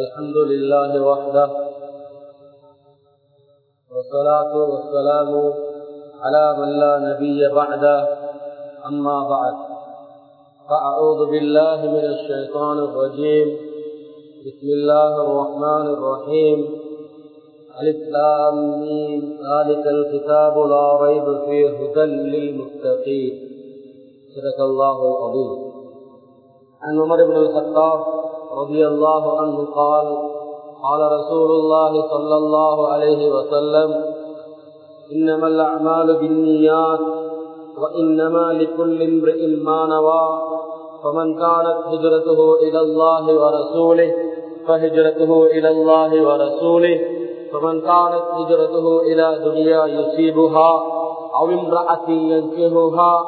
الحمد لله وحده والصلاة والسلام على من لا نبي بعده أما بعد فأعوذ بالله من الشيطان الرجيم بسم الله الرحمن الرحيم الإسلام ذلك الكتاب لا ريب فيه هدى للمتقين صدق الله العظيم. عن عمر بن الخطاب رضي الله عنه قال قال رسول الله صلى الله عليه وسلم إنما الأعمال بالنيات وإنما لكل امرئ ما نوى فمن كانت هجرته إلى الله ورسوله فهجرته إلى الله ورسوله فمن كانت هجرته إلى دنيا يصيبها أو امرأة ينكهها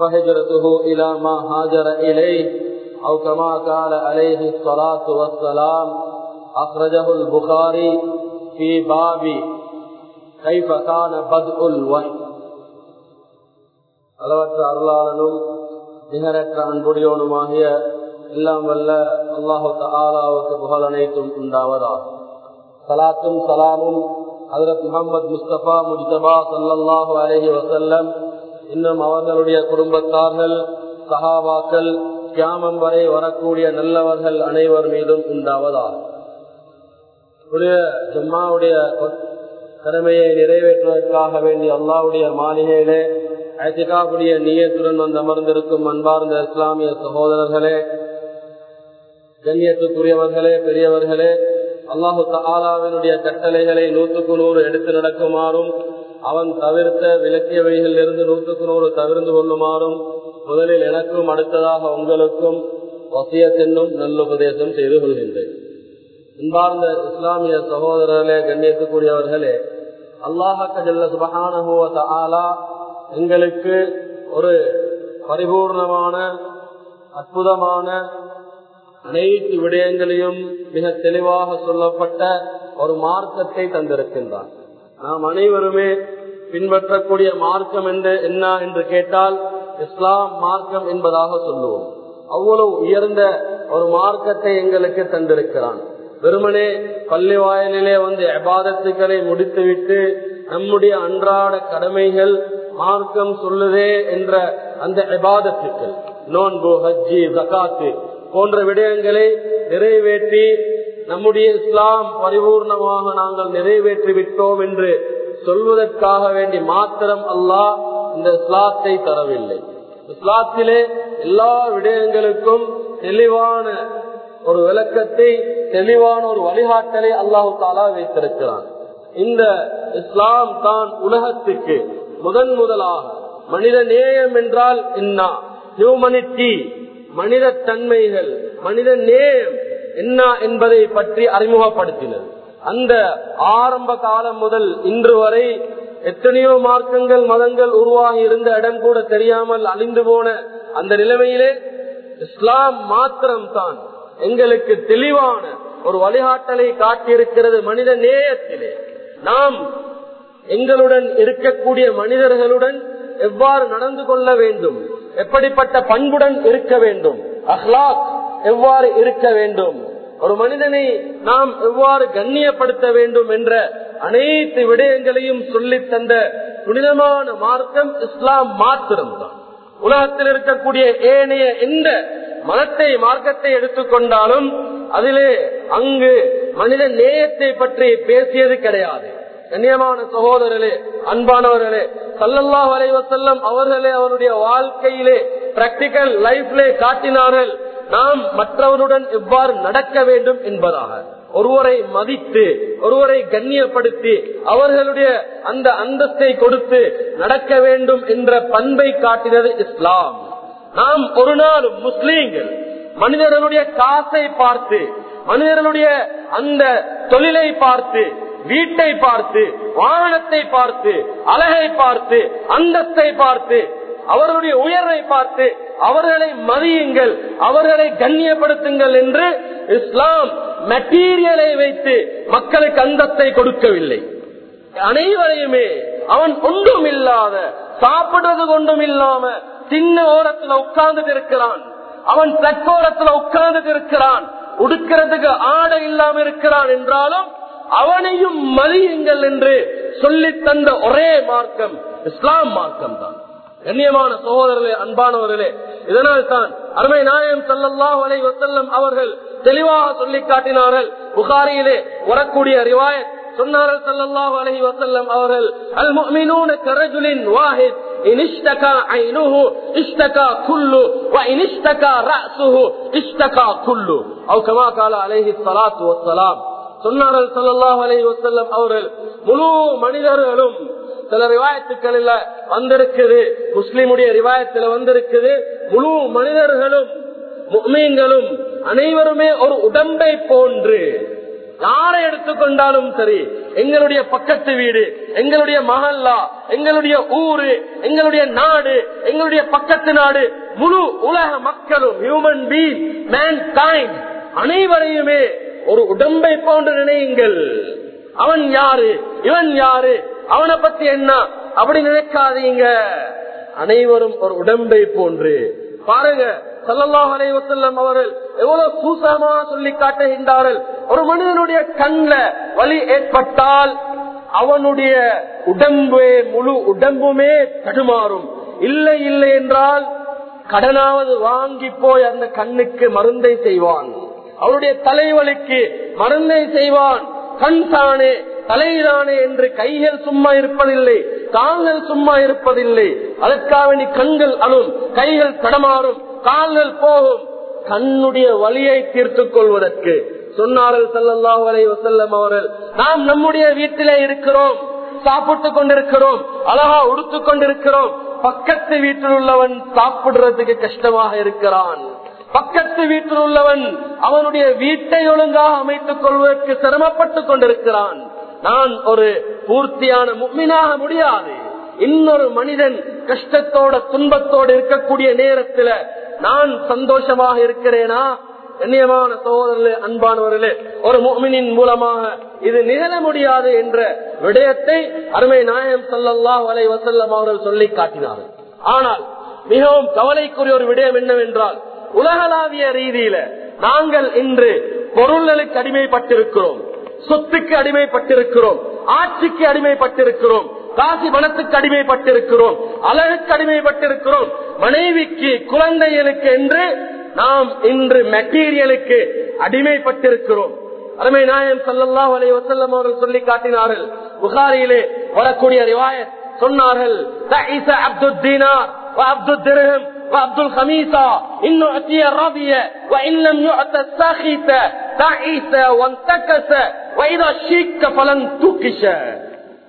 فهجرته إلى ما هاجر إليه أو كما قال عليه الصلاة والسلام أخرجه البخاري في باب كيف كان بدء الوحي அளவற்ற அருளாளனும் நிகரற்ற அன்புடையவனுமாகிய எல்லாம் வல்ல அல்லாஹு ஆலாவுக்கு புகழ் அனைத்தும் உண்டாவதாகும் சலாத்தும் சலாமும் ஹதரத் முகமது முஸ்தபா முஜ்தபா சல்லாஹூ அலஹி வசல்லம் இன்னும் அவர்களுடைய குடும்பத்தார்கள் சஹாபாக்கள் கியாமம் வரை வரக்கூடிய நல்லவர்கள் அனைவர் மீதும் உண்டாவதாகும் ஜம்மாவுடைய கடமையை நிறைவேற்றுவதற்காக வேண்டிய அல்லாவுடைய மாளிகையிலே அழைத்திக்காக்கூடிய நீயத்துடன் வந்து அமர்ந்திருக்கும் அன்பார்ந்த இஸ்லாமிய சகோதரர்களே கண்ணியத்துக்குரியவர்களே பெரியவர்களே அல்லாஹு ஆலாவினுடைய கட்டளைகளை நூற்றுக்கு நூறு எடுத்து நடக்குமாறும் அவன் தவிர்த்த விலக்கியவைகளில் இருந்து நூற்றுக்கு நூறு தவிர்ந்து கொள்ளுமாறும் முதலில் எனக்கும் அடுத்ததாக உங்களுக்கும் வசியத்தென்னும் நல்லுபதேசம் செய்து கொள்கின்றேன். அன்பார்ந்த இஸ்லாமிய சகோதரர்களே கண்ணியத்துக்குரியவர்களே அல்லாஹல்ல சுபகானுவ ஆலா எங்களுக்கு ஒரு பரிபூர்ணமான அற்புதமான அனைத்து விடயங்களையும் மிக தெளிவாக சொல்லப்பட்ட ஒரு மார்க்கத்தை தந்திருக்கின்றான் நாம் அனைவருமே பின்பற்றக்கூடிய மார்க்கம் என்று என்ன என்று கேட்டால் இஸ்லாம் மார்க்கம் என்பதாக சொல்லுவோம். அவ்வளவு உயர்ந்த ஒரு மார்க்கத்தை எங்களுக்கு தந்திருக்கிறான். வெறுமனே பள்ளி வாயிலே வந்து அபாதத்துக்களை முடித்துவிட்டு நம்முடைய அன்றாட கடமைகள் மார்க்கம் சொல்லுதே என்ற அந்த அபாதத்துக்கள் நோன்பு ஹஜ்ஜி ஜகாத்து போன்ற விடயங்களை நிறைவேற்றி நம்முடைய இஸ்லாம் பரிபூர்ணமாக நாங்கள் நிறைவேற்றி விட்டோம் என்று சொல்வதற்காக வேண்டி மாத்திரம் அல்லாஹ் இந்த இஸ்லாத்தை தரவில்லை. இஸ்லாத்திலே எல்லா விடயங்களுக்கும் தெளிவான ஒரு விளக்கத்தை தெளிவான ஒரு வழிகாட்டலை அல்லாஹு தாலா வைத்திருக்கிறான். இந்த இஸ்லாம் தான் உலகத்துக்கு முதன் முதலாக மனித நேயம் என்றால் என்ன? ஹியூமனிட்டி மனித தன்மைகள் மனித நேயம் என்ன என்பதை பற்றி அறிமுகப்படுத்தினர். அந்த ஆரம்ப காலம் முதல் இன்று வரை எத்தனையோ மார்க்கங்கள் மதங்கள் உருவாகி இருந்த இடம் கூட தெரியாமல் அழிந்து போன அந்த நிலைமையிலே இஸ்லாம் மாத்திரம் தான் எங்களுக்கு தெளிவான ஒரு வழிகாட்டலை காட்டியிருக்கிறது மனித நேயத்திலே. நாம் எங்களுடன் இருக்கக்கூடிய மனிதர்களுடன் எவ்வாறு நடந்து கொள்ள வேண்டும்? எப்படிப்பட்ட பண்புடன் இருக்க வேண்டும்? அஹ்லாக் எவ்வாறு இருக்க வேண்டும்? ஒரு மனிதனை நாம் எவ்வாறு கண்ணியப்படுத்த வேண்டும் என்ற அனைத்து விடயங்களையும் சொல்லி தந்த புனிதமான மார்க்கம் இஸ்லாம் மாத்திரம் உலகத்தில் இருக்கக்கூடிய ஏனைய எந்த மதத்தை மார்க்கத்தை எடுத்துக்கொண்டாலும் அதிலே அங்கு மனித நேயத்தை பற்றி பேசியது கிடையாது. கண்ணியமான சகோதரர்களே அன்பானவர்களே சல்லல்லா வலைவசல்லம் அவர்களே அவருடைய வாழ்க்கையிலே பிராக்டிக்கல் லைஃப்லே காட்டினார்கள். நாம் மற்றவருடன் எவ்வாறு நடக்க வேண்டும் என்பதாக. ஒருவரை மதித்து ஒருவரை கண்ணியப்படுத்தி அவர்களுடைய அந்த அந்தஸ்தை கொடுத்து நடக்க வேண்டும் என்ற பண்பை காட்டினது இஸ்லாம். நாம் ஒரு நாள் முஸ்லீம்கள் மனிதர்களுடைய காசை பார்த்து மனிதர்களுடைய அந்த தொழிலை பார்த்து வீட்டை பார்த்து வாகனத்தை பார்த்து அழகை பார்த்து அந்தஸ்தை பார்த்து அவர்களுடைய உயர்வை பார்த்து அவர்களை மதியுங்கள் அவர்களை கண்ணியப்படுத்துங்கள் என்று இஸ்லாம் மெட்டீரியலை வைத்து மக்களுக்கு அந்தத்தை கொடுக்கவில்லை. அனைவரையுமே அவன் ஒன்றும் இல்லாத சாப்பிடுறது கொண்டும் இல்லாம சின்ன ஓரத்துல உட்கார்ந்துட்டு இருக்கிறான். அவன் பிளட்போரத்துல உட்கார்ந்துட்டு இருக்கிறான். உடுக்கிறதுக்கு ஆடை இல்லாம இருக்கிறான் என்றாலும் அவனையும் மதியுங்கள் என்று சொல்லித் தந்த ஒரே மார்க்கம் இஸ்லாம் மார்க்கம் தான் கண்ணியமான சகோதரர்களே அன்பானவர்களே இதனால் தான் அருமை நாயம் சல்லல்லாஹு அலைஹி வஸல்லம் அவர்கள் தெளிவாக சொல்லி காட்டினார்கள். புகாரியிலே வரக்கூடிய ரிவாயத் சொன்னார்கள் சல்லல்லாஹு அலைஹி வஸல்லம் அவர்கள் அல் முஃமினூன கரஜுலின் வாஹித் இன் இஷ்தகா ஐனுஹு இஷ்தகா குல்லு வ இன் இஷ்தகா ரஅசுஹு இஷ்தகா குல்லு. அவ் கமா கால அலைஹி ஸலாத்து வஸ்ஸலாம். சொன்னார்கள் சல்லல்லாஹு அலைஹி வசல்லம் அவர்கள் முழு மனிதர்களும் சில ரிவாயத்துக்களில் வந்திருக்குது. முஸ்லிமுடைய ரிவாயத்துல வந்திருக்குது. முழு மனிதர்களும் முக்மீன்களும் அனைவருமே ஒரு உடம்பை போன்று யாரை எடுத்துக்கொண்டாலும் சரி எங்களுடைய பக்கத்து வீடு எங்களுடைய மகல்லா எங்களுடைய ஊரு எங்களுடைய நாடு எங்களுடைய பக்கத்து நாடு முழு உலக மக்களும் ஹியூமன் பீங் மேன் டைம் அனைவரையுமே ஒரு உடம்பை போன்று நினையுங்கள். அவன் யாரு? இவன் யாரு? அவனை பத்தி என்ன? அப்படி நினைக்காதீங்க. அனைவரும் ஒரு உடம்பை போன்று. பாருங்க சல்லல்லாஹு அலைவசல்லம் அவர்கள் எவ்வளவு சூசகமா சொல்லி காட்டுகின்றார்கள். ஒரு மனிதனுடைய கண்ல வலி ஏற்பட்டால் அவனுடைய உடம்பே முழு உடம்புமே தடுமாறும். இல்லை இல்லை என்றால் கடனாவது வாங்கி போய் அந்த கண்ணுக்கு மருந்தை செய்வான். அவருடைய தலைவலிக்கு மருந்தை செய்வான். கண் தானே தலைதானே என்று கைகள் சும்மா இருப்பதில்லை கால்கள் சும்மா இருப்பதில்லை. அதற்காக நீ கண்கள் அழும் கைகள் தடமாறும் கால்கள் போகும். கண்ணுடைய வலியை தீர்த்துக் கொள்வதற்கு சொன்னார்கள் சல்லல்லாஹு அலைஹி வஸல்லம் அவர்கள். நாம் நம்முடைய வீட்டிலே இருக்கிறோம் சாப்பிட்டுக் கொண்டிருக்கிறோம் அழகா உடுத்துக் கொண்டிருக்கிறோம். பக்கத்து வீட்டில் உள்ளவன் சாப்பிடுறதுக்கு கஷ்டமாக இருக்கிறான். பக்கத்து வீட்டில் உள்ளவன் அவனுடைய வீட்டை ஒழுங்காக அமைத்துக் கொள்வதற்கு சிரமப்பட்டுக் கொண்டிருக்கிறான். நான் ஒரு பூர்த்தியான முக்மினாக முடியாது. இன்னொரு மனிதன் கஷ்டத்தோட துன்பத்தோடு இருக்கக்கூடிய நேரத்துல நான் சந்தோஷமாக இருக்கிறேனா? கண்ணியமான சகோதரர்களே அன்பானவர்களே ஒரு முக்மினின் மூலமாக இது நிகழ முடியாது என்ற விடயத்தை அருமை நாயம் சல்லாஹ் வலை வசல்லம் அவர்கள் சொல்லி காட்டினார்கள். ஆனால் மிகவும் கவலைக்குரிய ஒரு விடயம் என்னவென்றால் உலகளாவிய ரீதியில நாங்கள் இன்று பொருள்களுக்கு அடிமைப்பட்டிருக்கிறோம். சொத்துக்கு அடிமைப்பட்டிருக்கிறோம் ஆட்சிக்கு அடிமைப்பட்டிருக்கிறோம் காசி பணத்துக்கு அடிமைப்பட்டிருக்கிறோம் அழகுக்கு அடிமைப்பட்டிருக்கிறோம் மனைவிக்கு குழந்தைகளுக்கு என்று நாம் இன்று மெட்டீரியலுக்கு அடிமைப்பட்டிருக்கிறோம் அருமை நாயம் சல்லல்லாஹு அலைஹி வஸல்லம் அவர்கள் சொல்லி காட்டினார்கள் புகாரியிலே வரக்கூடிய ரிவாயத் சொன்னார்கள் தஈஸ அப்துத் தீனார் وعبد الدرهم وعبد الخميسة إن أعطي الرضي وإن لم يعط الساخط تعيس وانتكس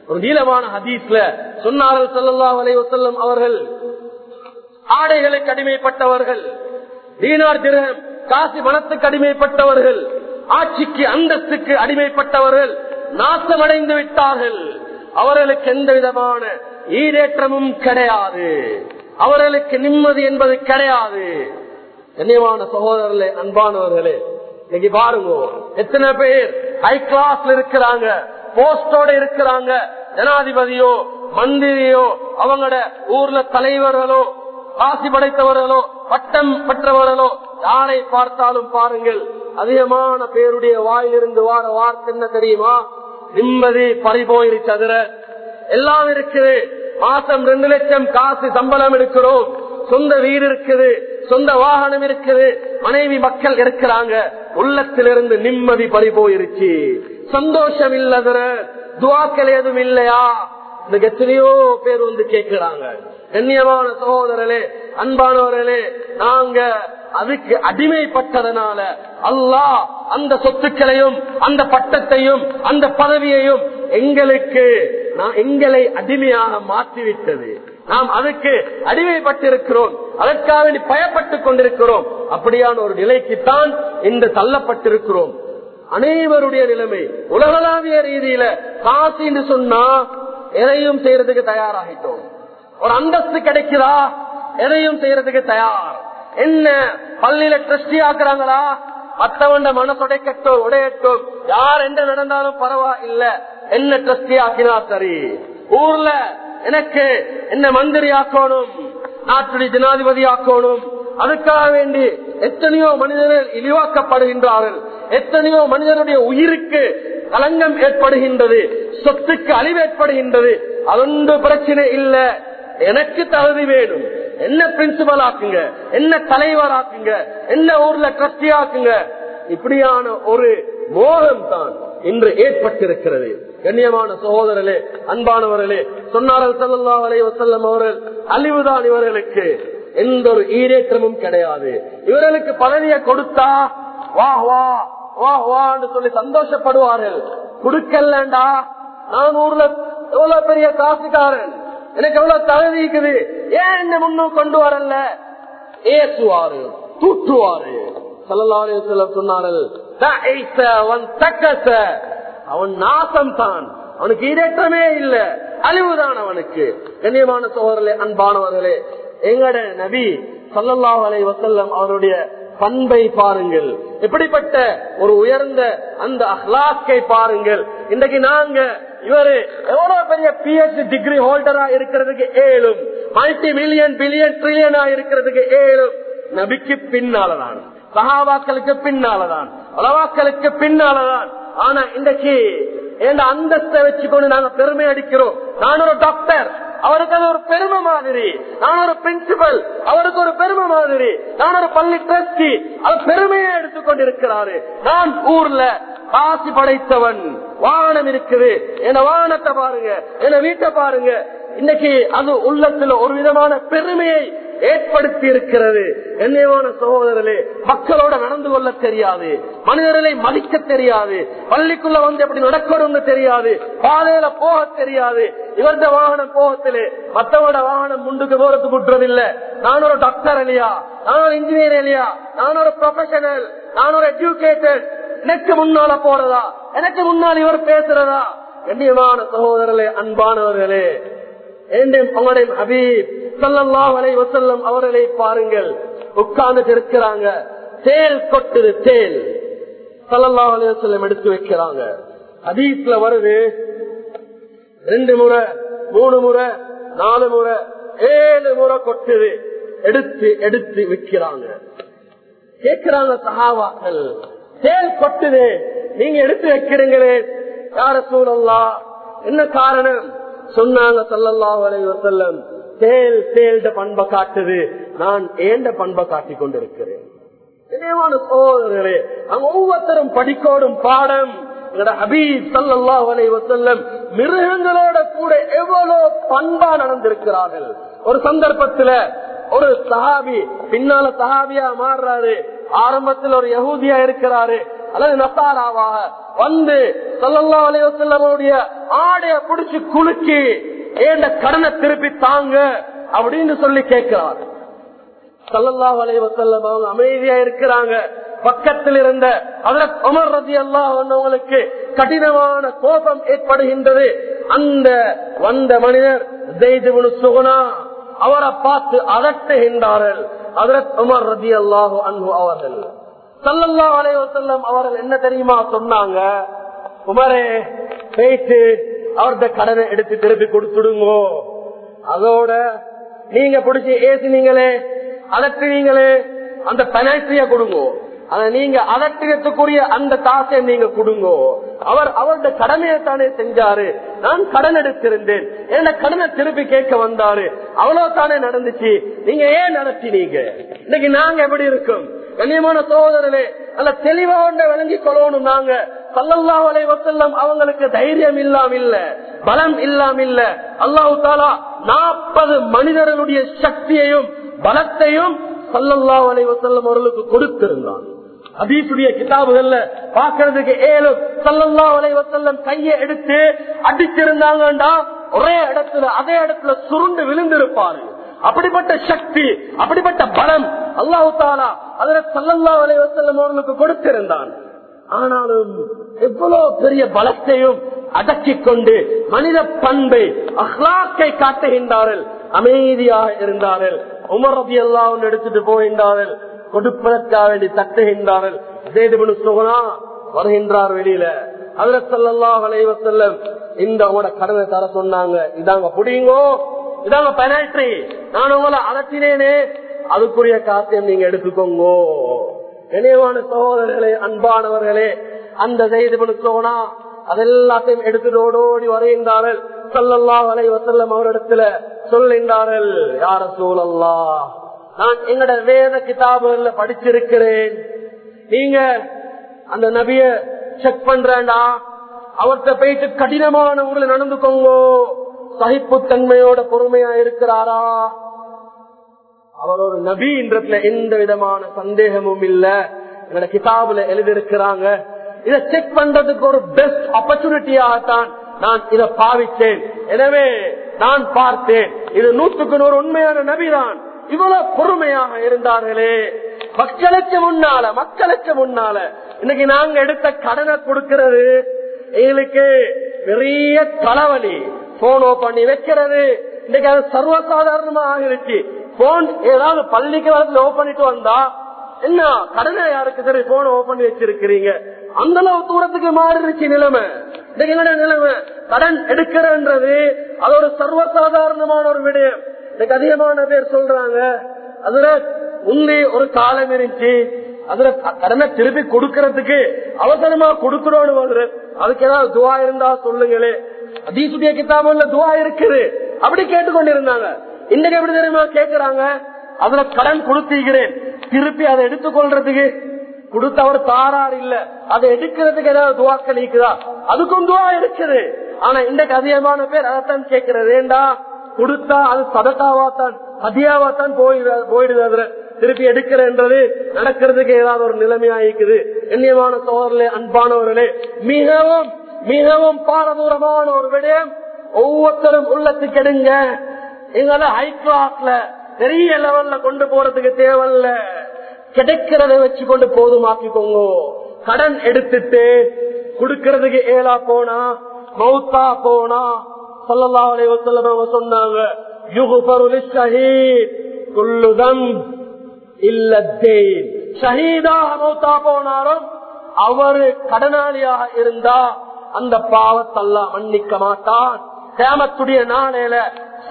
ஒரு நீளமான ஹதீஸ்ல சொன்னார்கள் சல்லா அலைவசல்லம் அவர்கள் ஆடைகளை கடுமைப்பட்டவர்கள் தீனார் திரகம் காசி மனத்துக்கு அடிமைப்பட்டவர்கள் ஆட்சிக்கு அந்தஸ்துக்கு அடிமைப்பட்டவர்கள் நாசமடைந்து விட்டார்கள். அவர்களுக்கு எந்த விதமான ஈடேற்றமும் கிடையாது. அவர்களுக்கு நிம்மதி என்பது கிடையாது. என்னவான சகோதரர்களே அன்பானவர்களே இன்னைக்கு பாருங்க எத்தனை பேர் ஹை கிளாஸ்ல இருக்கிறாங்க போஸ்டோட இருக்கிறாங்க. ஜனாதிபதியோ மந்திரியோ அவங்களோட ஊர்ல தலைவர்களோ காசி படைத்தவர்களோ பட்டம் பெற்றவர்களோ யாரை பார்த்தாலும் பாருங்கள் அதிகமான பேருடைய வாயிலிருந்து வார வார்த்தை என்ன தெரியுமா? நிம்மதி பறிபோயிருச்சு அதுல. எல்லாம் இருக்குது. மாசம் ரெண்டு லட்சம் காசு சம்பளம் எடுக்கிறோம். சொந்த வீடு இருக்குது. சொந்த வாகனம் இருக்குது மனைவி மக்கள் இருக்கிறாங்க உள்ளத்திலிருந்து நிம்மதி பறி போயிருச்சு. சந்தோஷம் இல்லதர துவாக்கள் எதுவும் இல்லையா? எனக்கு எத்தனையோ பேர் வந்து கேட்கிறாங்க. கண்ணியமான சகோதரர்களே அன்பானவர்களே நாங்க அதுக்கு அடிமைப்பட்டதனால அல்லாஹ் அந்த சொத்துக்களையும் அந்த பட்டத்தையும் அந்த பதவியையும் எங்களுக்கு நான் எங்களை அடிமையாக மாற்றிவிட்டது. நாம் அதுக்கு அடிமைப்பட்டிருக்கிறோம். அதற்காக வேண்டி பயப்பட்டுக் கொண்டிருக்கிறோம். அப்படியான ஒரு நிலைக்குத்தான் இன்று தள்ளப்பட்டிருக்கிறோம். அனைவருடைய நிலைமை உலகளாவிய ரீதியில காசு என்று சொன்னா எதையும் செய்யறதுக்கு தயாராகிட்டோம். ஒரு அந்தஸ்து கிடைக்குதா? எதையும் செய்யறதுக்கு தயார். என்ன பள்ளியில ட்ரஸ்டி ஆக்குறாங்களா? மத்தவண்ட மனசுடைக்கட்டோ உடையட்டும் யார் என்ன நடந்தாலும் பரவாயில்ல என்ன ட்ரஸ்டி ஆக்கினா சரி? ஊர்ல எனக்கு என்ன மந்திரி ஆக்கணும் நாட்டுடைய ஜனாதிபதி ஆக்கணும் அதுக்காக வேண்டி எத்தனையோ மனிதர்கள் இழிவாக்கப்படுகின்றார்கள். எத்தனையோ மனிதனுடைய உயிருக்கு களங்கம் ஏற்படுகின்றது சொத்துக்கு அழிவு ஏற்படுகின்றது அதொன்று பிரச்சனை இல்ல. எனக்கு தகுதி வேணும். என்ன பிரின்சிபல் ஆக்குங்க? என்ன தலைவர் ஆக்குங்க? என்ன ஊர்ல ட்ரஸ்டி ஆக்குங்க? இப்படியான ஒரு மோகம் தான் இன்று ஏற்பட்டிருக்கிறது. கண்ணியமான சகோதரர்களே அன்பானவர்களே சொன்னார்கள் சல்லா அலை வசல்லம் அவர்கள் அழிவுதான் இவர்களுக்கு. எந்த ஒரு ஈரேற்றமும் கிடையாது. இவர்களுக்கு பதவியை கொடுத்தா வா வா வா வான்னு சொல்லி சந்தோஷப்படுவார்கள். கொடுக்கலண்டா நான் ஊர்ல எவ்வளவு பெரிய காசுக்காரன் எனக்கு எவ்வளவு தகுதி இருக்குது ஏன் என்ன முன்னும் கொண்டு வரல? ஏசுவாரு தூற்றுவாரு. சொன்னார்கள் அவன் நாசம் தான் அவனுக்கு ஈரேற்றமே இல்ல. அழிவுதான் அவனுக்கு. கண்ணியமான சோழர்களே அன்பானவர்களே எங்கட நபி சல்லல்லாஹ் அலை வசல்லம் அவருடைய பண்பை பாருங்கள். எப்படிப்பட்ட ஒரு உயர்ந்த அந்த அஹ்லாக்கை பாருங்கள். இன்றைக்கு நாங்க இவரு எவ்வளவு பெரிய பிஹெச்டி டிகிரி ஹோல்டரா இருக்கிறதுக்கு ஏழும் மல்டி மில்லியன் பில்லியன் ட்ரில்லியனா இருக்கிறதுக்கு ஏழும் நபிக்கு பின்னாலதான். சகாபாக்களுக்கு பின்னாலதான். அளவாக்களுக்கு பின்னாலதான். ஆனா இன்றைக்கு என் அந்தஸ்தை வச்சுக்கொண்டு நாங்க பெருமை அடிக்கிறோம். நான் ஒரு டாக்டர் அவருக்கு அது ஒரு பெருமை மாதிரி. நான் ஒரு பிரின்சிபல் அவருக்கு ஒரு பெருமை மாதிரி. நான் ஒரு பள்ளி டிரஸ்டி அவர் பெருமையை எடுத்துக்கொண்டிருக்கிறாரு. நான் ஊர்ல காசு படைத்தவன் வாகனம் இருக்குது. என வாகனத்தை பாருங்க என வீட்டை பாருங்க. இன்னைக்கு அது உள்ளத்துல ஒரு விதமான பெருமையை ஏற்படுத்தி இருக்கிறது என்னையான சகோதரர்களே மக்களோட நடந்து கொள்ள தெரியாது. மனிதர்களை மதிக்க தெரியாது. பள்ளிக்குள்ள வந்து எப்படி நடக்கணும்னு தெரியாது. பாதையில போக தெரியாது. இவர்த வாகனம் போகத்திலே. மத்தவோட வாகனம் முண்டுக்கு போறதுக்கு விட்டுறதில்லை. நான் ஒரு டாக்டர் இல்லையா நான் ஒரு இன்ஜினியர் இல்லையா நான் ஒரு ப்ரொஃபஷனல் நான் ஒரு எஜுகேட்டட் எனக்கு முன்னால போறதா? எனக்கு முன்னால் இவர் பேசுறதா? கண்ணியமான சகோதரர்களே அன்பானவர்களே உங்களுடைய ஹபீப் சல்லல்லா அலை வசல்லம் அவர்களை பாருங்கள். உட்கார்ந்து இருக்கிறாங்க. தேல் கொட்டுது தேல். சல்லல்லா அலை வசல்லம் எடுத்து வைக்கிறாங்க. ஹதீஸ்ல வருது. ரெண்டு முறை மூணு முறை நாலு முறை ஏழு முறை கொட்டுது. எடுத்து எடுத்து விற்கிறாங்க. கேட்கிறாங்க சகாவாக்கள் தேல் கொட்டுது நீங்க எடுத்து வைக்கிறீங்களே யார சூழல்லா என்ன காரணம்? சொன்னாங்க சல்லல்லா அலைஹி வசல்லம் தேல் தேல்ட பண்பை காட்டுது. நான் ஏண்ட பண்பை காட்டி கொண்டிருக்கிறேன். இணையமான அங்க ஒவ்வொருத்தரும் படிக்கோடும் பாடம். மிருகங்களோட கூட எவ்வளவு பண்பா நடந்திருக்கிறார்கள். ஒரு சந்தர்ப்பத்துல ஒரு சஹாபி பின்னால சஹாபியா மாறுறாரு. ஆரம்பத்தில் ஒரு யகூதியா இருக்கிறாரு. அல்லது நசாராவாக வந்து சல்லல்லா அலைவசல்லமுடைய ஆடைய புடிச்சு குலுக்கி ஏண்ட கடனை திருப்பி தாங்க அப்படின்னு சொல்லி கேட்கிறார். சல்லல்லா அலைவசல்லம் அவங்க அமைதியா இருக்கிறாங்க. பக்கத்தில் இருந்த அதுல அமர் ரதி அல்லாஹ் கடினமான கோபம் ஏற்படுகின்றது. அந்த வந்த மனிதர் ஜெய்துபுனு சுகுனா அவரை பார்த்து அதட்டுகின்றார்கள். அதற்கு உமர் ரதி அல்லாஹு அன்பு அவர்கள். சல்லல்லா அலைவசல்லம் அவர்கள் என்ன தெரியுமா சொன்னாங்க? உமரே பேச்சு அவர்த கடனை எடுத்து திருப்பி கொடுத்துடுங்கோ. அதோட நீங்க பிடிச்சி ஏசினீங்களே அதட்டுனீங்களே அந்த பெனால்ட்டிய கொடுங்கோ. அத நீங்க அதட்டினத்துக்குரிய அந்த காசை நீங்க கொடுங்கோ. அவர் அவருடைய கடமையை தானே செஞ்சாரு. நான் கடன் எடுத்திருந்தேன். என்ன கடனை திருப்பி கேட்க வந்தாரு. அவ்வளவு தானே நடந்துச்சு. நீங்க ஏன் நடத்தினீங்க? இன்னைக்கு நாங்க எப்படி இருக்கோம்? கண்ணியமான சோதரனே நல்ல தெளிவா ஒன்றை விளங்கி கொள்ளணும் நாங்க. சல்லல்லா அலை வசல்லம் அவங்களுக்கு தைரியம் இல்லாம இல்ல பலம் இல்லாம இல்ல. அல்லாஹு தாலா நாற்பது மனிதர்களுடைய சக்தியையும் பலத்தையும் சல்லல்லா அலை வசல்லம் அவர்களுக்கு கொடுத்திருந்தான். அதீசுடைய கிதாபுகள்ல பாக்குறதுக்கு ஏழு சல்லல்லா வளைவசல்லம் கையை எடுத்து அடிச்சிருந்தாங்கண்டா. ஒரே இடத்துல அதே இடத்துல சுருண்டு விழுந்திருப்பாரு. அப்படிப்பட்ட சக்தி அப்படிப்பட்ட பலம் அல்லாஹு தாலா அதுல சல்லல்லா வலைவசல்லம் அவர்களுக்கு கொடுத்திருந்தான். ஆனாலும் எவ்வளவு பெரிய பலத்தையும் அடக்கிக் கொண்டு மனித பண்பை அஹ்லாக்கை காட்டுகின்றார்கள். அமைதியாக இருந்தார்கள். உமரதி எல்லாம் எடுத்துட்டு போகின்றார்கள். கொடுப்பதற்காக வேண்டி தட்டுகின்றார்கள். ஜெய்துபனு சுகனா வருகின்றார் வெளியில. அதுல சல்லல்லா அலைவசல்லம் இந்த உங்களோட கடனை தர சொன்னாங்க. இதாங்க புடிங்கோ. இதாங்க பெனால்டி நான் உங்களை அலட்டினேனே அதுக்குரிய காத்தியம் நீங்க எடுத்துக்கோங்கோ. இணையவான சகோதரர்களே அன்பானவர்களே அந்த செய்தி சோனா அதெல்லாத்தையும் எடுத்துட்டு ஓடோடி வருகின்றார்கள். சல்லல்லா வலை வசல்லம் அவரிடத்துல சொல்கின்றார்கள் யார சூழல்லா நான் எங்கட வேத கிதாபுகள்ல படிச்சிருக்கிறேன். நீங்க அந்த நபிய செக் பண்றா அவர்கிட்ட போயிட்டு கடினமான ஊர்ல நடந்துக்கோங்கோ. சகிப்புத்தன்மையோட பொறுமையா இருக்கிறாரா? அவர் ஒரு நபின்றதுல எந்த விதமான சந்தேகமும் இல்ல. எங்களோட கிதாபுல எழுதியிருக்கிறாங்க. இதை செக் பண்றதுக்கு ஒரு பெஸ்ட் ஆப்பர்ச்சுனிட்டியாகத்தான் நான் இதை பாவித்தேன். எனவே நான் பார்த்தேன். இது நூற்றுக்கு நூறு உண்மையான நபிதான். இவ்வளவு பொறுமையாக இருந்தார்களே. மக்களுக்கு முன்னால மக்களுக்கு முன்னால. இன்னைக்கு நாங்க எடுத்த கடனை கொடுக்கிறது எங்களுக்கு பெரிய தலைவலி. போனோ பண்ணி வைக்கிறது. இன்னைக்கு அது சர்வசாதாரணமா ஆகிருச்சு போன் ஏதாவது பள்ளிக்கு வரத்துல ஓபன் பண்ணிட்டு வந்தா என்ன கடனை யாருக்கு சரி போன ஓப்பன் பண்ணி வச்சிருக்கிறீங்க? அந்த அளவு தூரத்துக்கு மாறிடுச்சு நிலைமை. இன்னைக்கு என்னோட நிலைமை? கடன் எடுக்கிறன்றது அது ஒரு சர்வசாதாரணமான ஒரு விடயம். எனக்கு அதிகமான பேர் சொல்றாங்க. அதுல முன்னே ஒரு காலம் இருந்துச்சு. அதுல கடனை திருப்பி கொடுக்கறதுக்கு அவசரமா கொடுக்கிறோன்னு வருது அதுக்கு ஏதாவது துவா இருந்தா சொல்லுங்களே. அதீசுடைய கிதாபுல துவா இருக்குது. அப்படி கேட்டுக்கொண்டிருந்தாங்க. இன்னைக்கு எப்படி தெரியுமா கேட்கிறாங்க அதுல கடன் கொடுத்தீங்கிறேன் திருப்பி அதை எடுத்துக்கொள்றதுக்கு கொடுத்த அவர் தாரார் இல்ல. அதை எடுக்கிறதுக்கு ஏதாவது துவாக்கள் நீக்குதா அதுக்கும் துவா இருக்குது. ஆனா இன்றைக்கு அதிகமான பேர் அதைத்தான் கேட்கிறது. ஏண்டா? கொடுத்தா அது சதக்காவாத்தான் அதியாவாத்தான் போயிடுது அதுல. திருப்பி எடுக்கிறன்றது நடக்கிறதுக்கு ஏதாவது ஒரு நிலைமையாயிருக்குது எண்ணியமான சோழர்களே அன்பானவர்களே மிகவும் மிகவும் பாரதூரமான ஒரு விடயம். ஒவ்வொருத்தரும் உள்ளத்துக்கு எடுங்க. எங்களை ஹை கிளாஸ்ல பெரிய லெவல்ல கொண்டு போறதுக்கு தேவையில்ல. கிடைக்கிறத வச்சு கொண்டு போதுமாக்கிக்கோங்க கடன் எடுத்துட்டு குடுக்கறதுக்கு ஏலா போனா மௌத்தா போனா சொல்லலா அவங்க சொன்னாங்க இல்லத்தேன் மௌத்தா அவரு கடனாளியாக இருந்தா அந்த பாவத்தெல்லாம் மன்னிக்க மாட்டான். கேமத்துடைய நாளையில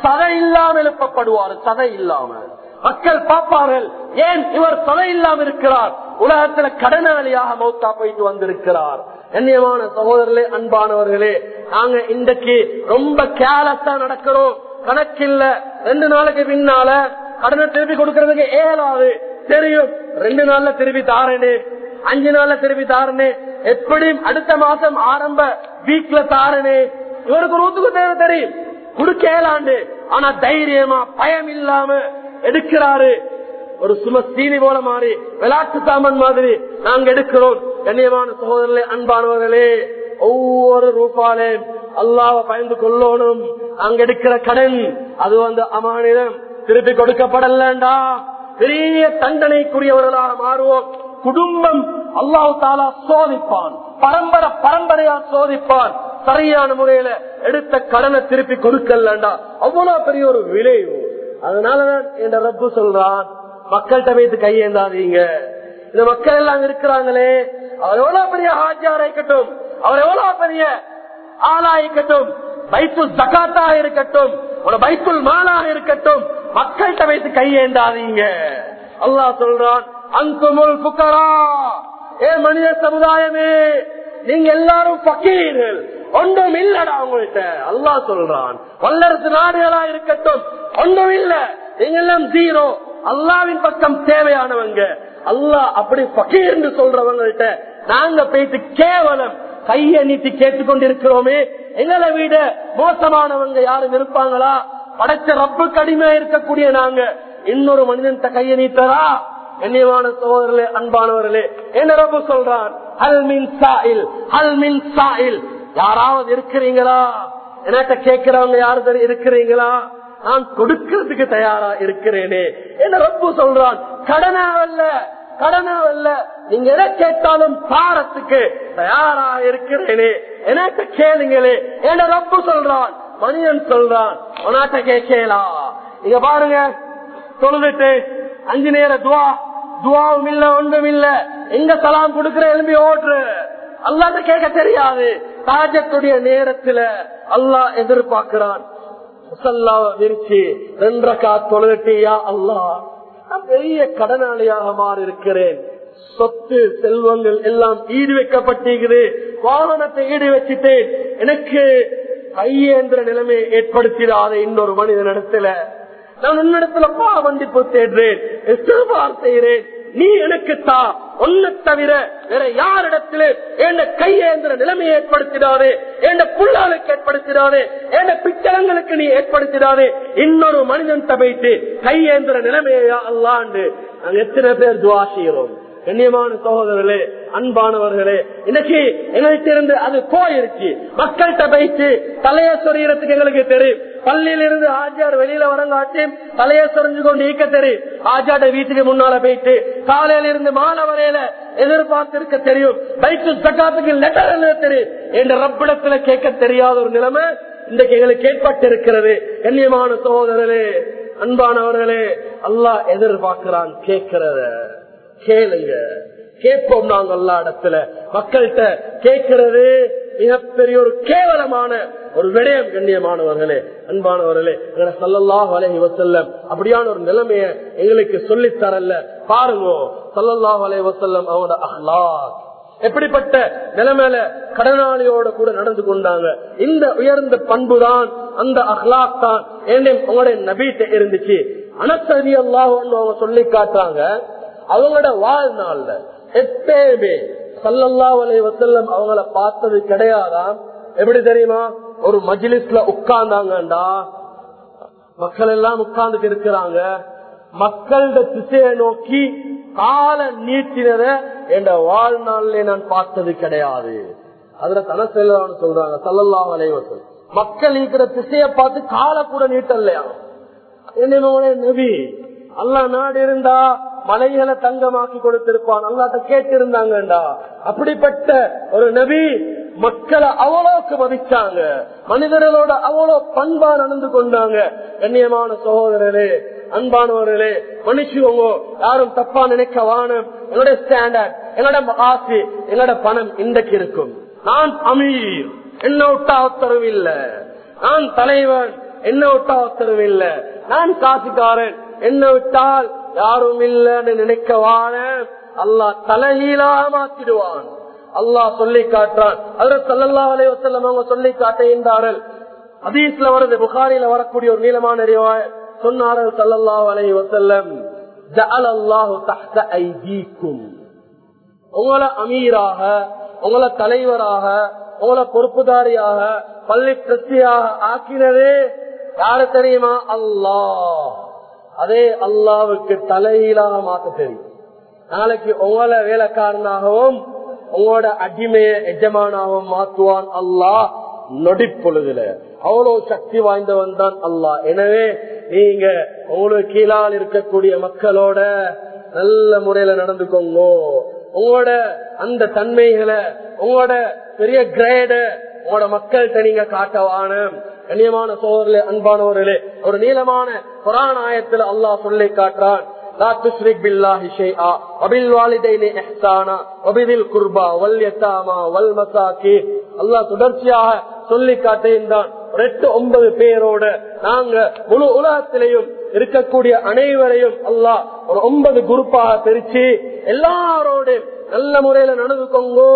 சதை இல்லாமல் எழுப்பப்படுவார் சதை இல்லாமல். மக்கள் பார்ப்பார்கள் ஏன் இவர் சதை இல்லாமல் இருக்கிறார்? உலகத்துல கடனாளியாக மௌத்தா போயிட்டு வந்திருக்கிறார். கண்ணியமான சகோதரர்களே அன்பானவர்களே நாங்க இன்றைக்கு ரொம்ப கேலஸா நடக்கிறோம். கணக்கில்ல ரெண்டு நாளைக்கு பின்னால கடனை திருப்பி கொடுக்கறதுக்கு ஏழாவது தெரியும். ரெண்டு நாள்ல திருப்பி தாரனே. அஞ்சு நாள்ல திருப்பி தாரனே. எப்படியும் அடுத்த மாசம் ஆரம்ப வீக்ல தாரனே. இவருக்கு நூத்துக்கு தேவை தெரியும். கொடுக்க ஏழாண்டு ஆனா தைரியமா பயம் இல்லாம எடுக்கிறாரு. ஒரு சும சீனி போல மாறி விளையாட்டு சாமான் மாதிரி நாங்க எடுக்கிறோம். கண்ணியமான சகோதரர்களே அன்பானவர்களே ஒவ்வொரு ரூபாலே அல்லாவை பயந்து கொள்ளணும். அங்க எடுக்கிற கடன் அது வந்து அமானிடம் திருப்பி கொடுக்கப்படலண்டா. பெரிய தண்டனைக்குரியவர்களாக மாறுவோம். குடும்பம் அல்லாஹு தாலா சோதிப்பான். பரம்பரை பரம்பரையா சோதிப்பான். சரியான முறையில எடுத்த கடனை திருப்பி கொடுக்கலண்டா. அவ்வளவு பெரிய ஒரு விளைவு. அதனாலதான் என் ரப்பு சொல்றான் மக்கள்கிட்ட வைத்து கையேந்தாதீங்க. இந்த மக்கள் எல்லாம் இருக்கிறாங்களே அவர் எவ்வளவு பெரிய ஹாஜியாரா இருக்கட்டும் அவர் எவ்வளவு பெரிய ஆளா இருக்கட்டும் பைத்துல் ஜக்காத்தா இருக்கட்டும் ஒரு பைத்துல் மாலாக இருக்கட்டும் மக்கள்கிட்ட வைத்து கையேண்டாதீங்க அல்லாஹ் சொல்றான் அங்குமுல் புக்கரா ஏ மனித சமுதாயமே நீங்க எல்லாரும் பக்கீர்கள் ஒன்றும் இல்லடா உங்கள்கிட்ட. அல்லாஹ் சொல்றான் வல்லரசு நாடுகளா இருக்கட்டும் ஒன்றும் இல்ல. நீங்க எல்லாம் ஜீரோ. அல்லாவின் பக்கம் தேவையானவங்க. அல்லா அப்படி பக்கீர்னு சொல்றவங்கள்ட்ட நாங்க போயிட்டு கேவலம் கைய நீட்டி கேட்டுக்கொண்டிருக்கிறோமே. எங்களை விட மோசமானவங்க யாரும் இருப்பாங்களா? படைச்ச ரப்பு கடுமையா இருக்கக்கூடிய நாங்க. இன்னொரு மனிதன் கைய நீட்டரா? கண்ணியமான சோதரர்களே அன்பானவர்களே என்ன ரப்பு சொல்றான்? ஹல் மின் சாயில் ஹல் மின் சாயில். யாராவது இருக்கிறீங்களா? என்கிட்ட கேட்கிறவங்க யாரு இருக்கிறீங்களா? நான் கொடுக்கிறதுக்கு தயாரா இருக்கிறேனே என்ன ரப்பு சொல்றான். கடனாவல்ல கடனாவல்ல. நீங்க எதை கேட்டாலும் பாரத்துக்கு தயாரா இருக்கிறேனே. எனக்கு கேளுங்களே என்ன ரப்பு சொல்றான். மனிதன் சொல்றான். உனாட்ட கேட்கலாம் இங்க பாருங்க. தொழுதுட்டு அஞ்சு நேர துவா. துவாவும் இல்ல ஒன்றும் இல்ல. எங்க சலாம் கொடுக்கிற எலும்பி ஓட்டுற அல்லாத கேட்க தெரியாது. தாஜத்துடைய நேரத்துல அல்லாஹ் எதிர்பார்க்கிறான். விரிச்சு ரெண்டரை கா அல்லா நான் பெரிய கடனாளியாக மாறி இருக்கிறேன் சொத்து செல்வங்கள் எல்லாம் ஈடு வைக்கப்பட்டிருக்குது. வாகனத்தை ஈடு வச்சுட்டேன். எனக்கு கையேந்திர நிலைமையை ஏற்படுத்திடாத இன்னொரு மனிதனிடத்துல நான் உன்னிடத்துல பாவண்டிப்பு தேடுறேன். இஸ்திக்பார் செய்கிறேன். நீ எனக்கு தா ஒன்ன தவிர வேற யாரிடத்திலே என்ன கையேந்திர நிலைமையை ஏற்படுத்திடாதே என்ன புள்ளாளுக்கு ஏற்படுத்திடாதே என்ன பிச்சளங்களுக்கு நீ ஏற்படுத்திடாதே இன்னொரு மனிதன் தபைத்து கையேந்திர நிலைமையா அல்லாண்டு. நாங்க எத்தனை பேர் துவா கண்ணியமான சகோதரர்களே அன்பானவர்களே இன்னைக்கு எங்களுக்கு அது போயிருச்சு. மக்கள்கிட்ட போயிட்டு தலைய சொரியறதுக்கு எங்களுக்கு தெரியும். பள்ளியில இருந்து ஆஜார் வெளியில வரங்காட்டி தலைய சொரிஞ்சு கொண்டு ஈக்க தெரியும். ஆஜாட வீட்டுக்கு முன்னால போயிட்டு காலையில இருந்து மாலை வரையில எதிர்பார்த்திருக்க தெரியும். பைக்கு சக்காத்துக்கு லெட்டர் எழுத தெரியும். என்ற ரப்பிடத்துல கேட்க தெரியாத ஒரு நிலைமை இன்றைக்கு எங்களுக்கு ஏற்பட்டு இருக்கிறது கண்ணியமான சகோதரர்களே அன்பானவர்களே அல்லாஹ் எதிர்பார்க்கிறான் கேட்கிறத. கேளுங்க. கேட்போம் நாங்க எல்லா இடத்துல. மக்கள்கிட்ட கேட்கிறது மிகப்பெரிய ஒரு கேவலமான ஒரு விடயம் கண்ணியமானவர்களே அன்பானவர்களே. எங்களை சல்லல்லாஹ் அலஹி வசல்லம் அப்படியான ஒரு நிலைமைய எங்களுக்கு சொல்லித் தரல பாருங்க சல்லல்லாஹ் அலஹி வசல்லம் அவனோட அஹ்லாக். எப்படிப்பட்ட நிலைமையில கடனாளியோட கூட நடந்து கொண்டாங்க. இந்த உயர்ந்த பண்பு தான் அந்த அஹ்லாக் தான் உங்களுடைய நபீட்ட இருந்துச்சு. அனசதி அல்லாஹ் அவங்க சொல்லி காட்டுறாங்க அவங்களோட வாழ்நாள்ல எப்பயுமே சல்லல்லா வலை வசல்லம் அவங்கள பார்த்தது கிடையாதாம் எப்படி தெரியுமா? ஒரு மஜிலிஸ்ல உட்கார்ந்தாங்கண்டா. மக்கள் எல்லாம் உட்கார்ந்துட்டு இருக்கிறாங்க. மக்களோட திசையை நோக்கி கால நீட்டினத என்ற வாழ்நாள்ல நான் பார்த்தது கிடையாது. அதுல தன செல்வான்னு சொல்றாங்க சல்லல்லா வலைவசல் மக்கள் இருக்கிற திசையை பார்த்து கால கூட நீட்டல்லையா என்ன நபி அல்ல நாடு இருந்தா மலைகளை தங்கமாக்கி கொடுத்திருப்பான். அல்லாட்ட கேட்டிருந்தாங்கடா அப்படிப்பட்ட ஒரு நபி மக்களை அவ்வளோக்கு மதிச்சாங்க. மனிதர்களோட அவ்வளோ பண்பா நடந்து கொண்டாங்க. கண்ணியமான சகோதரரே அன்பானவர்களே மனுஷங்க யாரும் தப்பா நினைக்க வானம். என்னோட ஸ்டாண்டர்ட் என்னோட ஆசை என்னோட பணம் இன்றைக்கு இருக்கும். நான் அமீர் என்ன விட்டா உத்தரவு இல்ல நான் தலைவன் என்ன விட்டா உத்தரவு இல்ல நான் காசுக்காரன் என்ன விட்டால் யாரும் இல்லன்னு நினைக்கவான அல்லாஹ் தலைகீழாக மாத்திடுவான் அல்லாஹ் சொல்லி காட்டுறான். அது சல்லல்லா அலை அவங்க சொல்லி காட்டுகின்றார்கள். அதீஸ்ல வருது புகாரில வரக்கூடிய ஒரு நீளமான அறிவாய் சொன்னார்கள் சல்லல்லா அலை வசல்லம் உங்களை அமீராக உங்களை தலைவராக உங்களை பொறுப்புதாரியாக பள்ளி பிரத்தியாக ஆக்கினதே யாரு தெரியுமா? அல்லாஹ். அதே அல்லாவுக்கு தலையிலாக மாத்த தெரியும். நாளைக்கு உங்களை வேலைக்காரனாகவும் உங்களோட அடிமைய எஜமானாகவும் மாத்துவான் அல்லாஹ் நொடிப்பொழுதுல. அவ்வளவு சக்தி வாய்ந்தவன் தான் அல்லாஹ். எனவே நீங்க உங்களுக்கு கீழால் இருக்கக்கூடிய மக்களோட நல்ல முறையில நடந்துக்கோங்க. உங்களோட அந்த தன்மைகளை உங்களோட பெரிய கிரேட உங்களோட மக்கள்கிட்ட நீங்க காட்டவான கண்ணியமான சோதரிலே அன்பானவர்களே ஒரு நீளமான புராணாயத்தில் அல்லாஹ் சொல்லி காட்டுறான் لا تشرك بالله شيئا وبالوالدين احسانا وبذي القربى واليتامى والمساكين அல்லாஹ் தொடர்ச்சியாக சொல்லி காட்டுகின்றான் ரெண்டு ஒன்பது பேரோட நாங்க முழு உலகத்திலையும் இருக்கக்கூடிய அனைவரையும் அல்லாஹ் ஒரு ஒன்பது குரூப்பாக பிரிச்சு எல்லாரோட நல்ல முறையில நடந்துக்கோங்கோ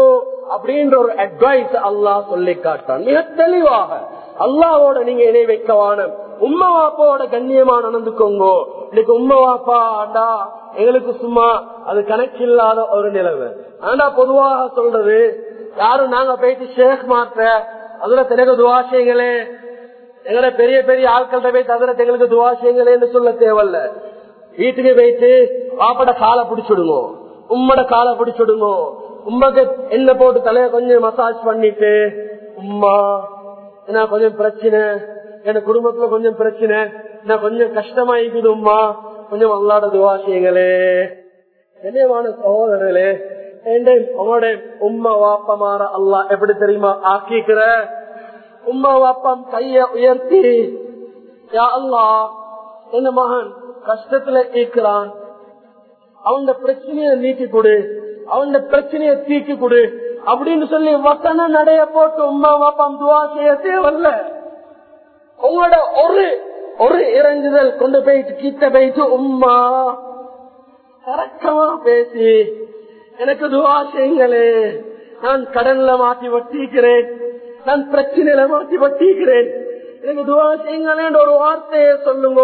அப்படின்ற ஒரு அட்வைஸ் அல்லாஹ் சொல்லி காட்டான் மிக தெளிவாக அல்லாவோட நீங்க இணை வைக்கவான உம்மா வாப்பாவோட கண்ணியமா நடந்துக்கோங்கோ. இன்னைக்கு உம்மா வாப்பா ஆண்டா எங்களுக்கு சும்மா அது கணக்கில்லாத ஒரு நிலவு ஆண்டா பொதுவாக சொல்றது யாரும் நாங்க போயிட்டு ஷேக் மாத்த அதுல தினக்கு துவாசியங்களே எங்கட பெரிய பெரிய ஆட்கள்கிட்ட போய் அதுல எங்களுக்கு துவாசியங்களேன்னு சொல்ல தேவையில்ல. வீட்டுக்கு போயிட்டு பாப்பட காலை பிடிச்சிடுங்க. உம்மட காலை பிடிச்சிடுங்க. உம்மக்கு என்ன போட்டு தலைய கொஞ்சம் மசாஜ் பண்ணிட்டு உம்மா என்ன கொஞ்சம் பிரச்சனை? என் குடும்பத்துல கொஞ்சம் பிரச்சனை. என்ன கொஞ்சம் கஷ்டமா கொஞ்சம் அல்லாட துவா செய்யுங்களே. கண்ணியமான சகோதரர்களே உங்களோட உம்மா வாப்பமார மாற அல்லா எப்படி தெரியுமா ஆக்கிக்கிற? உம்மா வாப்பம் கைய உயர்த்தி யா அல்லா என்ன மகன் கஷ்டத்துல இருக்கிறான் அவங்க பிரச்சனையை நீக்கி கொடு. அவன் பிரச்சனையை தீக்கி கொடு. அப்படின்னு சொல்லி வசன நடைய போட்டு உமா பாப்பா துவா செய்ய தேவல்ல. உங்களோட ஒரு ஒரு இறங்குதல் கொண்டு போயிட்டு கிட்ட போயிட்டு உம்மா இறக்கமா பேசி எனக்கு துவா செய்யுங்களே. நான் கடன்ல மாத்தி வட்டிக்கிறேன் நான் பிரச்சனையில மாத்தி வட்டிக்கிறேன் எனக்கு துவா செய்யுங்களேன் ஒரு வார்த்தையை சொல்லுங்க.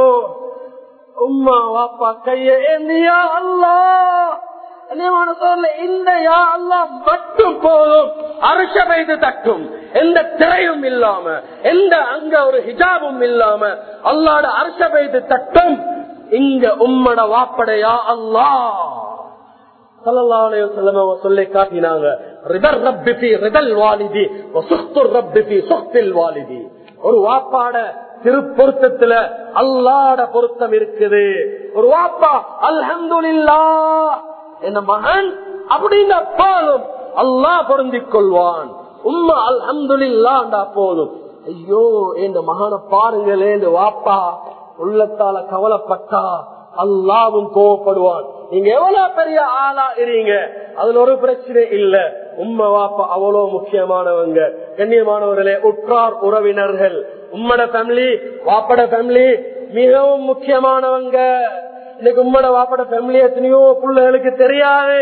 உம்மா வாப்பா கைய அல்லா இந்த யா அல்லா மட்டும் போதும். அரிச வைத்து தட்டும். எந்த திரையும் இல்லாம எந்த அங்க ஒரு ஹிஜாபும் இல்லாம அல்லாட அரிச வைத்து தட்டும். இங்க உம்மட வாப்படையா அல்லா. சொல்லி காட்டினாங்க ஒரு வாப்பாட திருப்பொருத்தத்துல அல்லாட பொருத்தம் இருக்குது. ஒரு வாப்பா அல்ஹம்துலில்லா என் மகன்? அப்படின்னு அப்பாலும் அல்லாஹ் பொருந்திக் கொள்வான் உம்மா அல்ஹம்துலில்லாண்டா போதும். ஐயோ இந்த மகனை பாருங்களே இந்த வாப்பா. உள்ளத்தால கவலைப்பட்டா அல்லாவும் கோவப்படுவான். நீங்க எவ்வளவு பெரிய ஆளா இருங்க அதுல ஒரு பிரச்சனை இல்ல. உம்ம வாப்பா அவ்வளவு முக்கியமானவங்க. கண்ணியமானவர்களே உற்றார் உறவினர்கள். உம்மட ஃபேமிலி வாப்பட ஃபேமிலி மிகவும் முக்கியமானவங்க. இன்னைக்கு உம்மட வாப்பட ஃபேமிலி எத்தனையோ பிள்ளைகளுக்கு தெரியாது.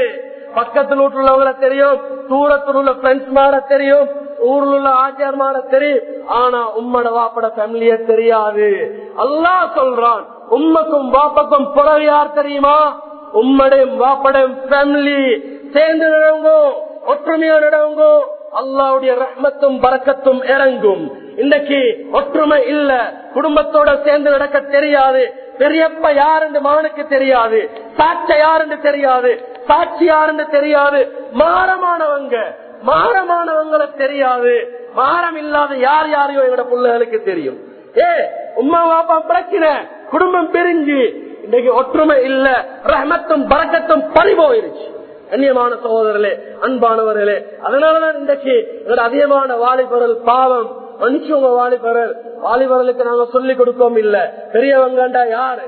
பக்கத்தில் உள்ளவங்கள தெரியும் தூரத்தில் உள்ள ஃப்ரெண்ட்ஸ் மாட தெரியும் ஊர்ல உள்ள ஆச்சார் மாட தெரியும். ஆனா உம்மட வாப்பட ஃபேமிலிய தெரியாது. அல்லாஹ் சொல்றான் உம்மக்கும் வாப்பக்கும் புறவு யார் தெரியுமா? உம்மடையும் வாப்படையும் ஃபேமிலி சேர்ந்து நடவுங்கோ ஒற்றுமையா நடவுங்கோ அல்லாவுடைய ரஹ்மத்தும் பறக்கத்தும் இறங்கும். இன்னைக்கு ஒற்றுமை இல்ல குடும்பத்தோட சேர்ந்து நடக்க தெரியாது. பெரியப்ப யாருன்னு மகனுக்கு தெரியாது. சாட்ச யாருன்னு தெரியாது. சாட்சி யாருன்னு தெரியாது. மாறமானவங்க மாறமானவங்களை தெரியாது. மாறம் இல்லாத யார் யாரையோ எங்களோட பிள்ளைகளுக்கு தெரியும். ஏ உமா பாப்பா பிரச்சின குடும்பம் பிரிஞ்சு. இன்னைக்கு ஒற்றுமை இல்ல. ரஹமத்தும் பறக்கத்தும் பறி போயிருச்சு கண்ணியமான சகோதரர்களே அன்பானவர்களே அதனாலதான் இன்றைக்கு அதிகமான வாலிபரல் பாவம் மன்னிச்சவங்க வாலிபரல் வாலிபரலுக்கு நாங்க சொல்லிக் கொடுப்போம் இல்ல. பெரியவங்கண்டா யாரு?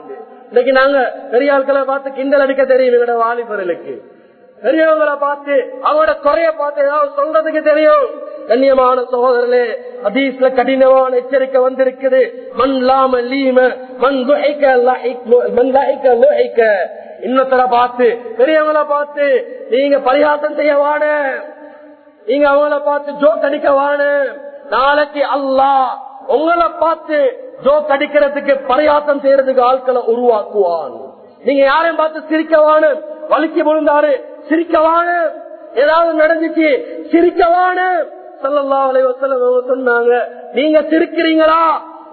இன்னைக்கு நாங்க பெரிய ஆட்களை பார்த்து கிண்டல் அடிக்க தெரியும் எங்களோட வாலிபரலுக்கு. பெரியவங்களை பார்த்து அவங்களோட குறைய பார்த்து ஏதாவது சொல்றதுக்கு தெரியும். கண்ணியமான சகோதரர்களே அதீஸ்ல கடினமான எச்சரிக்கை வந்திருக்குது. மண் லாம லீம மண் மண் லுஹைக்க இன்னொருத்தர பார்த்து பெரியவங்களை பார்த்து நீங்க பரிகாசம் செய்ய வாட நீங்க அவங்கள பார்த்து ஜோக் அடிக்க வாட நாளைக்கு அல்லா உங்களை பார்த்து ஜோக் அடிக்கிறதுக்கு பரியாசம் செய்யறதுக்கு ஆட்களை உருவாக்குவான். நீங்க யாரையும் பார்த்து சிரிக்கவானு வலிக்கு விழுந்தாரு சிரிக்கவானு ஏதாவது நடந்துச்சு சிரிக்கவானு. சல்லல்லா வலைவசல்ல சொன்னாங்க நீங்க சிரிக்கிறீங்களா?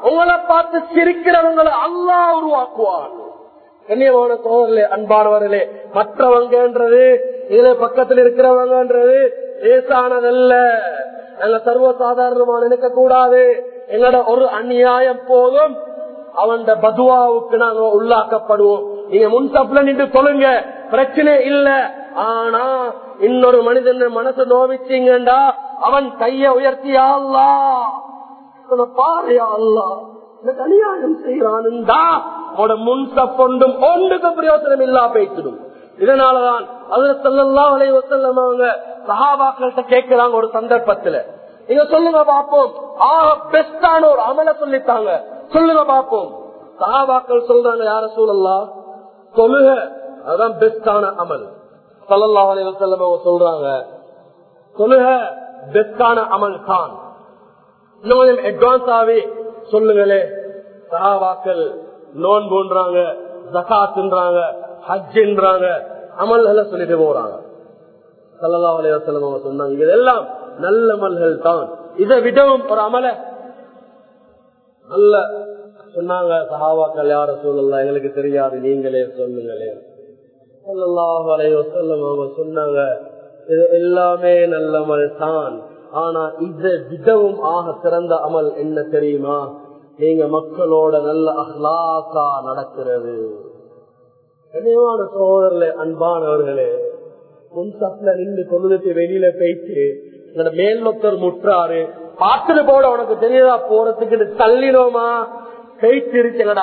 உங்களை பார்த்து சிரிக்கிறவங்களை அல்லா உருவாக்குவான். கண்ணியமான சோதரே அன்பானவர்களே மற்றவங்கன்றது இதுல பக்கத்தில் இருக்கிறவங்கன்றது லேசானதல்ல. நாங்க சர்வசாதாரணமா நினைக்க கூடாது எங்களோட ஒரு அநியாயம் போதும். அவன் பதுவாவுக்கு நாங்க உள்ளாக்கப்படுவோம். நீங்க முன்சப்ல நின்று சொல்லுங்க. பிரச்சனை இல்ல. ஆனா இன்னொரு மனிதன் மனசு நோவிச்சீங்கண்டா அவன் கைய உயர்த்தியா அல்லா? பாறையா அல்லா? அநியாயம் செய்யறான்டா அவனோட முன்சப்பொண்டும் ஒன்றுக்கு பிரயோசனம் இல்லா பேசிடும். இதனாலதான் அதுல சொல்லலாம் வலை வசல்லம் அவங்க சஹாபாக்கள்கிட்ட கேட்கிறாங்க ஒரு சந்தர்ப்பத்துல. நீங்க சொல்லுங்க பாப்போம் ஆக பெஸ்டான ஒரு அமல சொல்லித்தாங்க. சொல்லுங்க பாப்போம் சஹாபாக்கள் சொல்றாங்க யார சூழல்லாம் சொல்லுக அதுதான் பெஸ்டான அமல். சல்லல்லா அலி வசல்லம் அவங்க சொல்றாங்க சொல்லுக பெஸ்டான அமல் தான் இன்னும் கொஞ்சம் அட்வான்ஸாவே சொல்லுங்களே. சஹாபாக்கள் நோன் போன்றாங்க ஜகாத்துன்றாங்க ஹஜ்ஜின்றாங்க அமல்களை சொல்லிட்டு போறாங்க சல்லல்லா அலையம் அவங்க சொன்னாங்க இதெல்லாம் நல்ல அமல்கள் தான். இதை விடவும் ஒரு அமல. நல்ல சொன்னாங்க சஹாபாக்கள் யார சொல்லலாம் எங்களுக்கு தெரியாது நீங்களே சொல்லுங்களே சல்லல்லாஹு அலைவசல்லம் அவங்க சொன்னாங்க இது எல்லாமே நல்ல அமல் தான். ஆனா இதை விடவும் ஆக சிறந்த அமல் என்ன தெரியுமா? நீங்க மக்களோட நல்ல அஹ்லாக்கா நடக்கிறது. கனிவான சோதரர்களே அன்பானவர்களே முன்சப்ல நின்று தொழுதுக்கு வெளியில போயிட்டு என்னோட மேல்நொத்தர் முற்றாரு பாத்துட்டு போட உனக்கு தெரியுதா போறதுக்கு தள்ளினோமா போயிட்டு எங்கட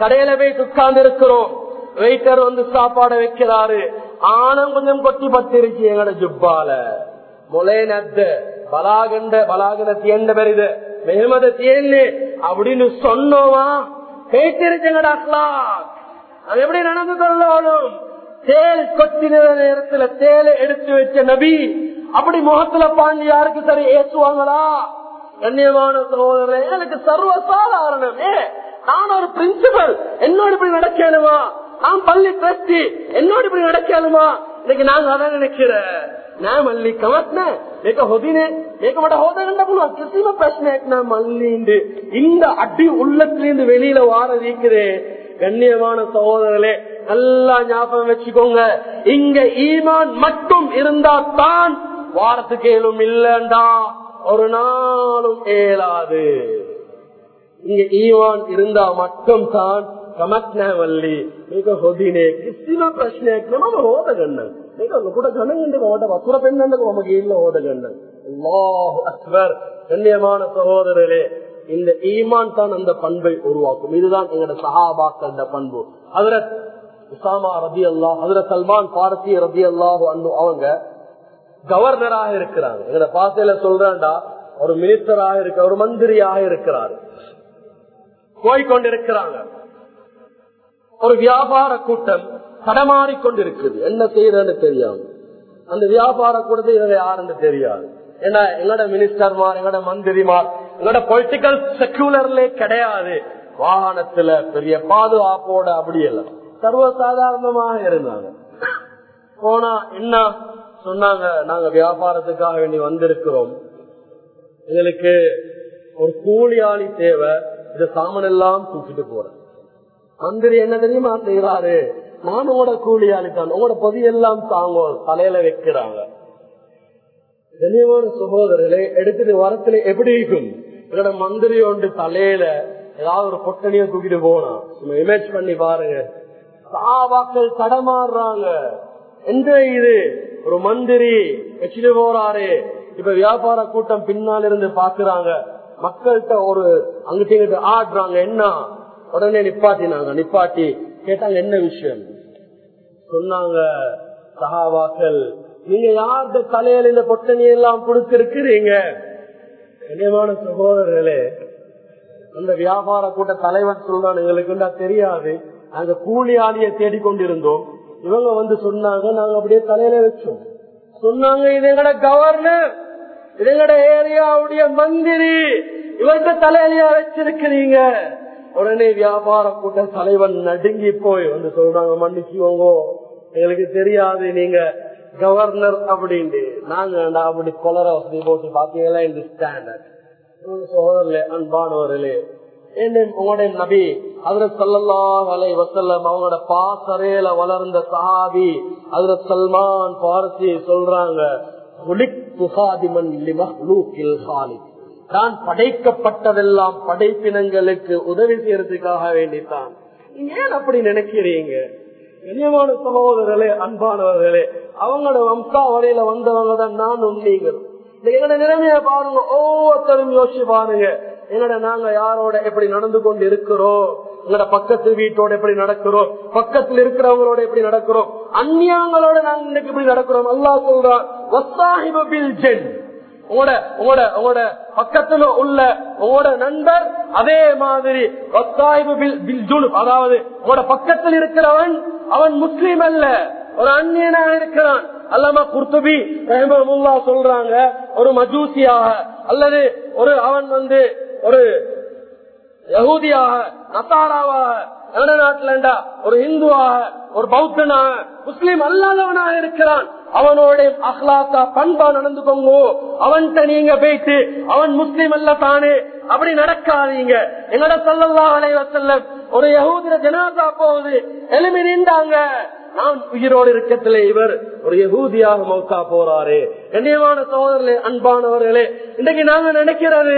கடையில போய் உட்கார்ந்து இருக்கிறோம் வெயிட்டர் வந்து சாப்பாடு வைக்கிறாரு. ஆனம் கொஞ்சம் கொட்டி பத்திருச்சு எங்கட ஜுப்பால. முளைநத்த பலாகண்ட பலாகண்ட தேர்ந்த பெரிது. மெஹமத தேன்னு அப்படின்னு சொன்னோமா? கேட்டிருச்சுங்கடா அது எப்படி நடந்து கொள்ளணும் தேல் கொத்தின நேரத்துல தேலை எடுத்து வச்ச நபி அப்படி முகத்துல பாண்டி யாருக்கு சரி ஏற்றுவாங்களா கண்ணியமான சகோதரர் எனக்கு சர்வ சாதாரணமே நான் ஒரு பிரின்சிபல் என்னோட இப்படி நடக்கணுமா? நான் பள்ளி பேசி என்னோட இப்படி நடக்கணுமா? இன்னைக்கு நான் அதான் நினைக்கிறேன். நான் மல்லி கவர்னேன் මේක හොදිනේ මේක මට හොදගන්න පුළුවන් කිසිම ප්‍රශ්නයක් இந்த அடி உள்ளத்திலிருந்து வெளியில வார வீக்கிறேன் கண்ணியமான சகோதரர்களே நல்லா ஞாபகம் வச்சுக்கோங்க. இங்க ஈமான் மட்டும் இருந்தா தான் வாரத்துக்கு ஏழும் இல்லண்டா. ஒரு நாளும் ஏலாது. இங்க ஈவான் இருந்தா மட்டும் தான் ಗಮತ್ನವಲ್ಲಿ ಈಗ ಹೊದಿನೆ ಕ್ರಿಸ್ತಿನ ಪ್ರಶ್ನೆ ನಮಗೆ ಹೋದ ಗಂಡ ಈಗ ಕೂಡ ಗಣಗಂಡ ಹೋದ ವಸುರ ಪೆಣ್ಣಂದ ನಮಗೆ ಇಲ್ಲ ಹೋದ ಗಂಡ ಅಲ್ಲಾಹು ಅಕ್ಬರ್ ಗಣ್ಯಮಾನ இந்த ஈமான் தான் அந்த பண்பை உருவாக்கும். இதுதான் எங்களோட சஹாபாக்கள் பண்பு. அதுல உசாமா ரபி அல்லா அதுல சல்மான் பாரசி ரபி அல்லாஹு அன்னு அவங்க கவர்னராக இருக்கிறாங்க. எங்களோட பாசையில சொல்றாண்டா ஒரு மினிஸ்டராக இருக்க ஒரு மந்திரியாக இருக்கிறார். போய்கொண்டிருக்கிறாங்க ஒரு வியாபார கூட்டம் தடமாறி கொண்டிருக்குது. என்ன செய்யறன்னு தெரியாது. அந்த வியாபார கூட்டத்தை இவங்க யாருன்னு தெரியாது. ஏன்னா எங்களோட மினிஸ்டர்மார் எங்களோட மந்திரிமார் எங்கட பொலிட்டிக்கல் செக்யூலர்லே கிடையாது. வாகனத்துல பெரிய பாதுகாப்போட அப்படி எல்லாம் சர்வசாதாரணமாக இருந்தாங்க. போனா என்ன சொன்னாங்க? நாங்க வியாபாரத்துக்காக வேண்டி வந்திருக்கிறோம். எங்களுக்கு ஒரு கூலியாளி தேவை. இந்த சாமன் எல்லாம் தூக்கிட்டு போறேன். மந்திரி என்ன தெரியுமா செய்யறாரு நான் உங்களோட கூலியாளி தான். உங்களோட பொதியெல்லாம் தாங்க தலையில வைக்கிறாங்க. தெளிவான சகோதரர்களை எடுத்துட்டு வரத்துல எப்படி இருக்கும்? எங்களோட மந்திரி ஒன்று தலையில ஏதாவது ஒரு பொட்டணியை தூக்கிட்டு போனா. இமேஜ் பண்ணி பாருங்க. சாவாக்கள் தடமாறுறாங்க. எந்த இது? ஒரு மந்திரி வச்சுட்டு போறாரு. இப்ப வியாபார கூட்டம் பின்னால் இருந்து பாக்குறாங்க. மக்கள்கிட்ட ஒரு அங்கிட்ட ஆடுறாங்க. என்ன? உடனே நிப்பாட்டினாங்க. நிப்பாட்டி கேட்டாங்க என்ன விஷயம்? சொன்னாங்க சகாவாக்கள் நீங்க யார்கிட்ட தலையில இந்த பொட்டணி எல்லாம் கொடுத்திருக்கிறீங்க? கண்ணியமான சகோதரர்களே அந்த வியாபார கூட்ட தலைவன் சொல்றான் எங்களுக்கு தெரியாது. நாங்க கூலி ஆளிய தேடிக்கொண்டிருந்தோம். இவங்க வந்து சொன்னாங்க நாங்க அப்படியே தலையில வச்சோம். சொன்னாங்க இது எங்கட கவர்னர் இது எங்கட ஏரியாவுடைய மந்திரி. இவங்க தலையிலயா வச்சிருக்கிறீங்க? உடனே வியாபார கூட்ட தலைவன் நடுங்கி போய் வந்து சொல்றாங்க மன்னிச்சுவோங்க எங்களுக்கு தெரியாது. நீங்க கவர்னர் அப்படின்ட்டு. நாங்க அப்படி கொலர வசதி போட்டு பாத்தீங்களா? இந்த ஸ்டாண்டர்ட் சோதரே அன்பானவர்களே உங்களுடைய நபி அதுல சல்லாஹ் அலை வசல்லம் அவங்களோட பாசறையில வளர்ந்த சஹாபி அதுல சல்மான் பாரசி சொல்றாங்க நான் படைக்கப்பட்டதெல்லாம் படைப்பினங்களுக்கு உதவி செய்யறதுக்காக வேண்டித்தான். நீங்க ஏன் அப்படி நினைக்கிறீங்க? கண்ணியமான சகோதரர்களே அன்பானவர்களே அவங்களோட வம்சாவளியில வந்தவங்க தான் நானும் நீங்களும் எங்களோட நிலைமைய பாருங்க ஒவ்வொருத்தரும் யோசிச்சு பாருங்க. எங்கட நாங்க யாரோட எப்படி நடந்து கொண்டு இருக்கிறோம்? எங்களோட பக்கத்து வீட்டோட எப்படி நடக்கிறோம்? பக்கத்துல இருக்கிறவங்களோட எப்படி நடக்கிறோம்? அந்நியாங்களோட நாங்க இன்னைக்கு எப்படி நடக்கிறோம்? அல்லா சொல்றான் உங்களோட உங்களோட உங்களோட பக்கத்துல உள்ள உங்களோட நண்பர் அதே மாதிரி அதாவது உங்களோட பக்கத்தில் இருக்கிறவன் அவன் முஸ்லீம் அல்ல. ஒரு அந்நியனாக இருக்கிறான். அல்லாம குர்துபி ரஹமுல்லா சொல்றாங்க ஒரு மஜூசியாக அல்லது ஒரு அவன் வந்து ஒரு யகூதியாக நத்தாராவாக நாட்டுலண்டா ஒரு இந்துவாக ஒரு பௌத்தனாக முஸ்லீம் அல்லாதவனாக இருக்கிறான். அவனோட அஹ்லாத்தா பண்பா கொங்கோ. அவன்கிட்ட நீங்க போயிட்டு அவன் முஸ்லீம் அல்ல தானே அப்படி நடக்காதீங்க. எங்கட சொல்லல்லா அலைவசல்ல ஒரு யகூதிர ஜனாதா போகுது எலுமி நின்றாங்க நான் உயிரோடு இருக்கத்திலே இவர் ஒரு யகூதியாக மௌத்தா போறாரு. கண்ணியமான சோதரர்களே அன்பானவர்களே இன்றைக்கு நாங்க நினைக்கிறது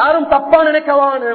யாரும் தப்பா நினைக்கவான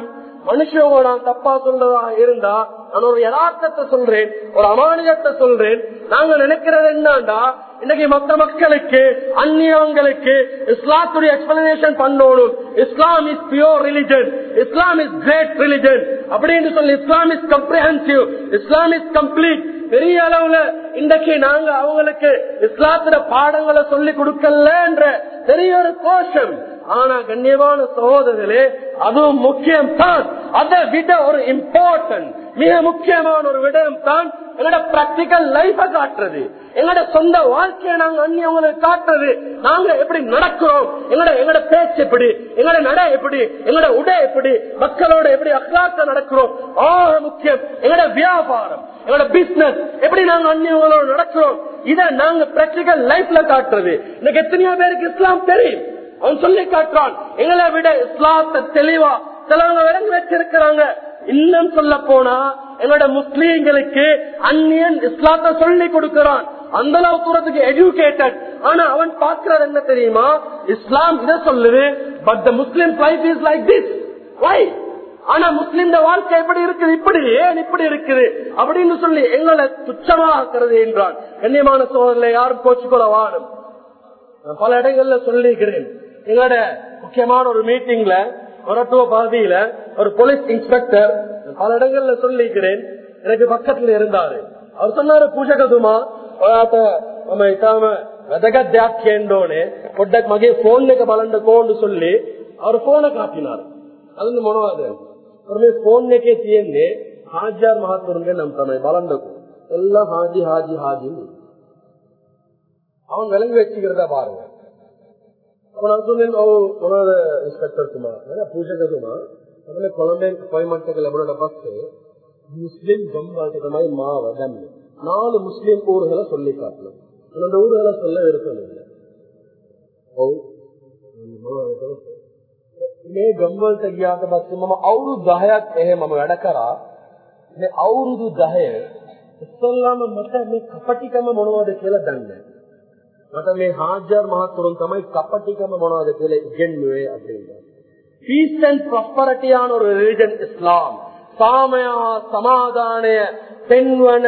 மனுஷங்க நான் தப்பா சொல்றதா இருந்தா நான் ஒரு யதார்த்தத்தை சொல்றேன் ஒரு அமானியத்தை சொல்றேன். நாங்க நினைக்கிறது என்னண்டா இன்னைக்கு மற்ற மக்களுக்கு அந்நியவங்களுக்கு இஸ்லாத்துடைய எக்ஸ்பிளனேஷன் பண்ணணும். Islam is pure religion Islam is great religion அப்படின்னு சொல்லி Islam is comprehensive Islam is complete பெரிய அளவுல இன்றைக்கு நாங்க அவங்களுக்கு இஸ்லாத்திர பாடங்களை சொல்லி கொடுக்கல என்ற பெரிய ஒரு கோஷம். ஆனா கண்ணியமான சகோதரர்களே அதுவும் முக்கியம் தான். அதை விட ஒரு இம்பார்ட்டன்ட் மிக முக்கியமான ஒரு விடயம் தான் எங்களோட பிராக்டிக்கல் லைஃப காட்டுறது. எங்களோட சொந்த வாழ்க்கையை நாங்க அந்நியவங்களுக்கு காட்டுறது. நாங்க எப்படி நடக்கிறோம்? எங்களோட எங்களோட பேச்சு எப்படி? எங்களோட நட எப்படி? எங்களோட உடை எப்படி? மக்களோட எப்படி அக்லாக்க நடக்கிறோம்? ஆக முக்கியம் எங்களோட வியாபாரம். எங்களோட பிசினஸ் எப்படி நாங்க அந்நியவங்களோட நடக்கிறோம்? இதை நாங்க பிராக்டிக்கல் லைஃப்ல காட்டுறது. இன்னைக்கு எத்தனையோ பேருக்கு இஸ்லாம் தெரியும். அவன் சொல்லி காட்டுறான் எங்களை விட இஸ்லாத்தை தெளிவா சிலவங்க விளங்கி வச்சிருக்கிறாங்க. இன்னும் சொல்ல போனா எங்களோட முஸ்லீம்களுக்கு அந்நியன் இஸ்லாத்தை சொல்லி கொடுக்கிறான். அந்த அளவு தூரத்துக்கு எஜுகேட்டட் ஆனா அவன் பார்க்கிறது என்ன தெரியுமா? இஸ்லாம் இதை சொல்லுது but the Muslim life is like this way ஆனா முஸ்லிம் வாழ்க்கை எப்படி இருக்குது? இப்படி ஏன் இப்படி இருக்குது? அப்படின்னு சொல்லி எங்களை துச்சமாக்குறது என்றான் கண்ணியமான சோழர்ல யாரும் கோச்சுக்கொள்ள வாடும் பல இடங்கள்ல சொல்லிக்கிறேன் எங்களோட முக்கியமான ஒரு மீட்டிங்ல மொரட்டுவ பகுதியில ஒரு போலீஸ் இன்ஸ்பெக்டர் பல இடங்கள்ல சொல்லிக்கிறேன் எனக்கு பக்கத்துல இருந்தாரு. அவர் சொன்னாரு பூஜகதுமா ஜெகத்யாக்கேண்டோன்னு மகே போன் பலண்டு கோன்னு சொல்லி அவர் போனை காட்டினார். அது மனவாதேன் ಮೊದಲು ಫೋನ್ನಕ್ಕೆ ಸಿಎನ್ನೆ ಹಾಜಾರ್ ಮಹಾತ್ಮರುಗೆ ನಮ್ಮ ತಮ್ಮ ಬಲಂದಕು ಎಲ್ಲ ಹಾಜಿ ಹಾಜಿ ಹಾಜಿ அவன் விளங்கி வச்சுக்கிறத பாருங்க அப்ப நான் சொன்னேன் உணவு இன்ஸ்பெக்டர் சுமார் பூஜக சுமார் ಆಮೇಲೆ ಕೊಲಂಬಿಯನ್ ಕೊಯಮಟ್ಟಕ್ಕೆ ಲಬಡೋಡ ಬಸ್ ಮುಸ್ಲಿಂ ಜಂಬಾಟಕಮಾಯಿ ಮಾವ ದಮ್ಮಿ ನಾಲ್ಕು ಮುಸ್ಲಿಂ ಊರುಗಳ சொல்லி காட்டணும் அந்த ஊருகளை சொல்ல விருப்பம் இல்லை මේ ගම්වලට ගියාට පස්සේ මම අවුරුදු 10ක් එහෙ මම වැඩ කරා මේ අවුරුදු 10 ඉස්සල්ලාම මට මේ කපටිකම මොනවද කියලා දන්නේ මට මේ හාජර් මහත්තුරුන් තමයි කපටිකම මොනවද කියලා ඉගෙනුවේ அப்படின்னா பீஸ் அண்ட் ப்ராஸ்பரிட்டியான ஒரு ரிலிஜன் இஸ்லாம் சாமயா சமாதானய பெண்வன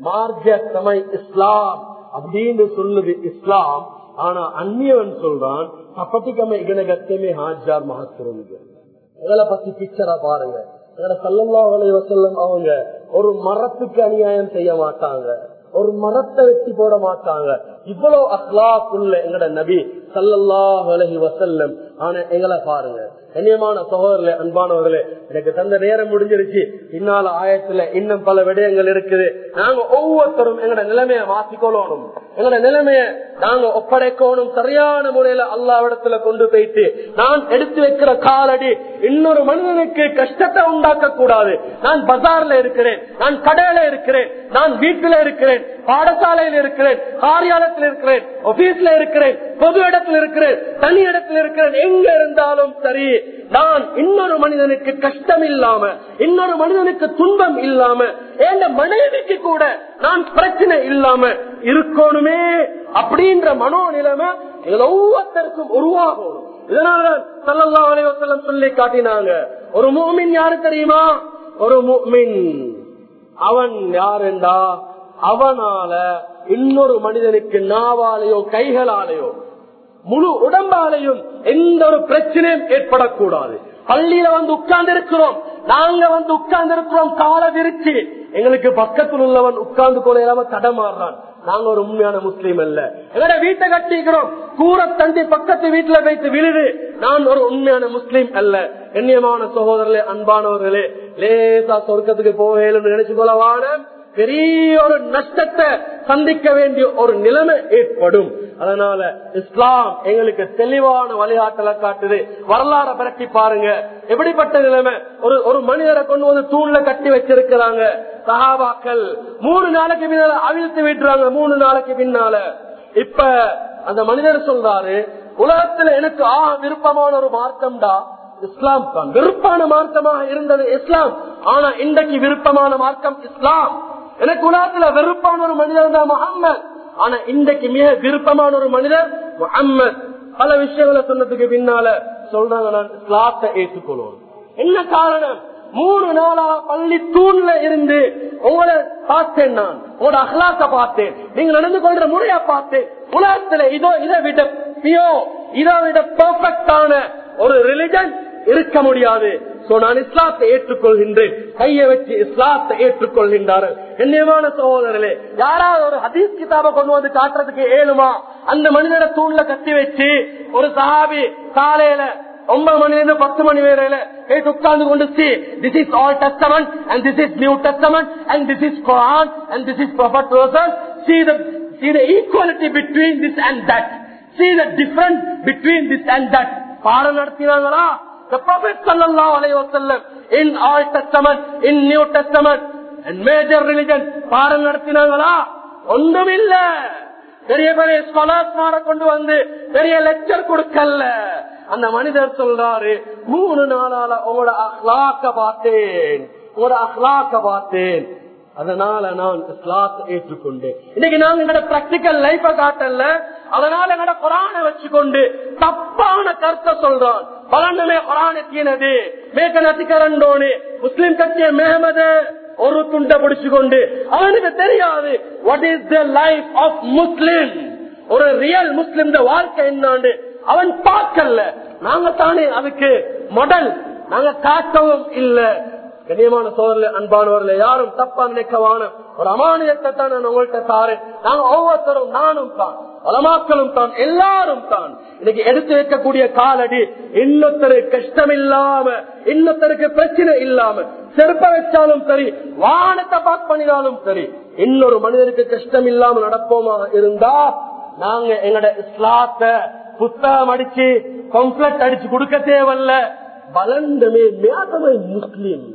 மார்க்க தமை இஸ்லாம் அப்படின்னு சொல்லுது இஸ்லாம் ஆனா அந்நியவன் சொல்றான் கப்பட்டிக்கமை இகனகத்தமே ஹாஜார் மகத்துருங்க இதில் பத்தி பிக்சரா பாருங்க. எங்களை சல்லல்லா வலைய வசல்லம் அவங்க ஒரு மரத்துக்கு அநியாயம் செய்ய மாட்டாங்க. ஒரு மரத்தை வெட்டி போட மாட்டாங்க. இவ்வளவு அக்லாக்குள்ள எங்கட நபி சல்லல்லா வலகி வசல்லம் ஆனா எங்களை பாருங்க. கண்ணியமான சகோதரர்களே அன்பானவர்களே எனக்கு தந்த நேரம் முடிஞ்சிருச்சு. இன்னால ஆயத்துல இன்னும் பல விடயங்கள் இருக்குது. நாங்க ஒவ்வொருத்தரும் எங்கட நிலைமைய மாத்திக்கொள்ளணும். எங்களோட நிலைமைய நாங்க ஒப்படைக்கணும் சரியான முறையில அல்லாவிடத்துல கொண்டு போயிட்டு நான் எடுத்து வைக்கிற காலடி இன்னொரு மனிதனுக்கு கஷ்டத்தை உண்டாக்க கூடாது நான் பஜார்ல இருக்கிறேன் நான் கடையில இருக்கிறேன் நான் வீட்டுல இருக்கிறேன் பாடசாலையில் இருக்கிறேன் காரியாலயத்தில் இருக்கிறேன் ஆபீஸ்ல இருக்கிறேன் பொது இடத்துல இருக்கிறேன் தனி இடத்துல இருக்கிறேன் எங்க இருந்தாலும் சரி நான் இன்னொரு மனிதனுக்கு கஷ்டம் இல்லாம இன்னொரு மனிதனுக்கு துன்பம் இல்லாம என் மனைவிக்கு கூட நான் பிரச்சனை இல்லாம இருக்கணுமே அப்படின்ற மனோ நிலைமை எங்களை ஒவ்வொருத்தருக்கும் உருவாகணும். இதனால சல்லல்லா அலைவசல்லம் சொல்லி காட்டினாங்க. ஒரு மூமின் யாரு தெரியுமா? ஒரு மூமின். அவன் யாருண்டா? அவனால இன்னொரு மனிதனுக்கு நாவாலேயோ கைகளாலேயோ முழு உடம்பாலையும் எந்த ஒரு பிரச்சனையும் ஏற்படக்கூடாது. பள்ளியில வந்து உட்கார்ந்து இருக்கிறோம் நாங்க வந்து உட்கார்ந்து இருக்கிறோம் கால விரிச்சு எங்களுக்கு பக்கத்தில் உள்ளவன் உட்கார்ந்து கொள்ளாம தடமாறுறான். நாங்க ஒரு உண்மையான முஸ்லீம் அல்ல. எங்கட வீட்டை கட்டிக்கிறோம். கூற தந்தி பக்கத்து வீட்டுல வைத்து விழுது. நான் ஒரு உண்மையான முஸ்லீம் அல்ல. கண்ணியமான சகோதரர்களே அன்பானவர்களே லேசா சொர்க்கத்துக்கு போகலன்னு நினைச்சு கொள்ளவான பெரிய ஒரு நஷ்டத்தை சந்திக்க வேண்டிய ஒரு நிலைமை ஏற்படும். அதனால இஸ்லாம் எங்களுக்கு தெளிவான வழிகாட்டலை காட்டுது. வரலாறு பரட்டி பாருங்க. எப்படிப்பட்ட நிலைமை? ஒரு ஒரு மனிதரை கொண்டு வந்து தூண்ல கட்டி வச்சிருக்கிறாங்க. சகாபாக்கள் மூணு நாளைக்கு பின்னால அவிழ்த்து விட்டுறாங்க மூணு நாளைக்கு பின்னால. இப்ப அந்த மனிதர் சொல்றாரு உலகத்துல எனக்கு ஆ விருப்பமான ஒரு மார்க்கம்டா இஸ்லாம். தான் விருப்பான மார்க்கமாக இருந்தது இஸ்லாம். ஆனா இன்றைக்கு விருப்பமான மார்க்கம் இஸ்லாம். எனக்கு உலகத்துல வெறுப்பான ஒரு மனிதர் தான் முகம்மது ஆனா இன்றைக்கு மிக விருப்பமான ஒரு மனிதர் முகம்மது பல விஷயங்களை சொன்னதுக்கு பின்னால சொல்றாங்க நான் இஸ்லாத்தை ஏற்றுக்கொள்வோம். என்ன காரணம்? மூணு நாளா பள்ளி தூண்ல இருந்து உங்களை பார்த்தேன் நான். உங்களோட அகலாக்க பார்த்தேன். நீங்க நடந்து கொள்ற முறைய பார்த்தேன். உலகத்துல இதோ இதை விட பியோ இதை விட பெர்ஃபெக்டான ஒரு ரிலிஜன் இருக்க முடியாது. நான் இஸ்லாத்தை ஏற்றுக்கொள்கின்றேன் கையை வச்சு இஸ்லாத்தை ஏற்றுக்கொள்கின்றார்கள் என்னையமான சகோதரர்களே யாராவது ஒரு ஹதீஸ் கிதாபை கொண்டு வந்து காட்டுறதுக்கு ஏழுமா அந்த மனிதனை தூண்ல கட்டி வச்சு ஒரு சஹாபி காலையில ஒன்பது மணில இருந்து பத்து மணி வரையில கேட்டு உட்கார்ந்து கொண்டு see this is old testament and this is new testament and this is Quran and this is prophet see the see the equality between this and that see the difference between this and that பாடம் நடத்தினாங்களா the prophet sallallahu alaihi wasallam in all testament in new testament and major religion பாடம் நடத்தினாங்களா? ஒன்றுமில்ல. பெரிய பெரிய scholars மாற கொண்டு வந்து பெரிய லெக்சர் கொடுக்கல. அந்த மனிதர் சொல்றாரு மூணு நாளால உங்களோட அஹ்லாக்க பார்த்தேன். உங்களோட அஹ்லாக்க பார்த்தேன். அதனால நான் இஸ்லாத்தை ஏற்றுக்கொண்டேன். இன்னைக்கு நாங்க எங்களோட பிராக்டிக்கல் லைஃப காட்டல. அதனால எங்களோட குரானை வச்சுக்கொண்டு தப்பான கருத்தை சொல்றான். பலனுமே குரான் எத்தினது. மேக்க நத்திக்கரண்டோனு முஸ்லிம் கட்சிய மேமது ஒரு துண்டை பிடிச்சுக்கொண்டு அவனுக்கு தெரியாது what is the life of Muslim ஒரு ரியல் முஸ்லிம் வாழ்க்கை என்னாண்டு? அவன் பார்க்கல நாங்க தானே அதுக்கு மொடல் நாங்க காட்டவும் இல்லை. கண்ணியமான சோதனை அன்பானவர்களை யாரும் தப்பா நினைக்கவான ஒரு அமானியத்தை தான் நான் உங்கள்கிட்ட தாரேன். நாங்க ஒவ்வொருத்தரும் நானும் தான் பலமாக்களும் தான் எல்லாரும் தான். இன்னைக்கு எடுத்து வைக்கக்கூடிய காலடி இன்னொத்தரு கஷ்டம் இல்லாம இன்னொத்தருக்கு பிரச்சனை இல்லாம செருப்ப வச்சாலும் சரி வானத்தை பாக் பண்ணினாலும் சரி இன்னொரு மனிதருக்கு கஷ்டம் இல்லாம நடப்போமா இருந்தா நாங்க எங்கட இஸ்லாத்த புத்தகம் அடிச்சு கம்ப்ளெக்ட் அடிச்சு கொடுக்க தேவையில்ல. பலந்தமே மேதமை முஸ்லீம்.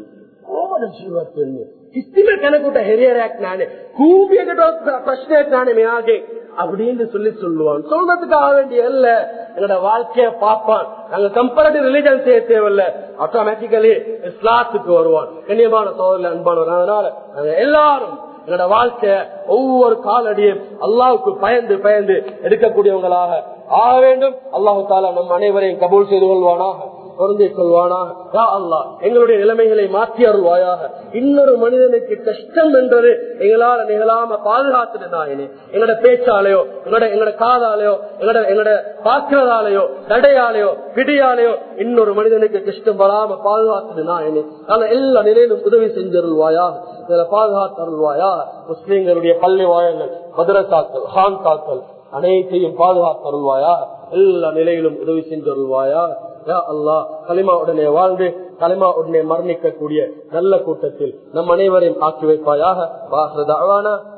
කොහොමද ජීවත් වෙන්නේ? කිසිම කෙනෙකුට හෙරියරයක් නැහැ. கூவியකට ප්‍රශ්නයක් නැහැ அப்படின்னு சொல்லி சொல்லுவான் சொல்றதுக்காக வேண்டிய இல்ல எங்களோட வாழ்க்கைய பார்ப்பான் நாங்க கம்பேரிட்டிவ் ரிலிஜன் செய்ய தேவையில்ல ஆட்டோமேட்டிக்கலி இஸ்லாத்துக்கு வருவான் கண்ணியமான சோதரில் அன்பானவர் அதனால நாங்க எல்லாரும் எங்களோட வாழ்க்கைய ஒவ்வொரு காலடியும் அல்லாவுக்கு பயந்து பயந்து எடுக்கக்கூடியவங்களாக ஆக வேண்டும் அல்லாஹு தாலா நம் அனைவரையும் கபூல் செய்து கொள்வானாக பொருந்திக் கொள்வானாக யா அல்லாஹ் எங்களுடைய நிலைமைகளை மாற்றி அருள்வாயாக. இன்னொரு மனிதனுக்கு கஷ்டம் என்றது எங்களால் நிகழாம பாதுகாத்துட்டு நாயனே எங்களோட பேச்சாலையோ எங்களோட எங்களோட காதாலையோ எங்களோட எங்களோட பாக்குறதாலேயோ தடையாலையோ பிடியாலையோ இன்னொரு மனிதனுக்கு கஷ்டம் வராம பாதுகாத்துட்டு நாயனே ஆனா எல்லா நிலையிலும் உதவி செஞ்சருள்வாயாக. இதுல பாதுகாத்து அருள்வாயா முஸ்லீம்களுடைய பள்ளி வாயங்கள் மதுரசாக்கள் ஹான் தாக்கள் அனைத்தையும் பாதுகாத்து அருள்வாயா எல்லா நிலையிலும் உதவி செஞ்சருள்வாயா யா அல்லாஹ் களிமா உடனே வாழ்ந்து களிமா உடனே மரணிக்கக்கூடிய நல்ல கூட்டத்தில் நம் அனைவரையும் ஆக்கி வைப்பாயாக.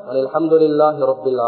அலமதுல்லாஹி ரபில்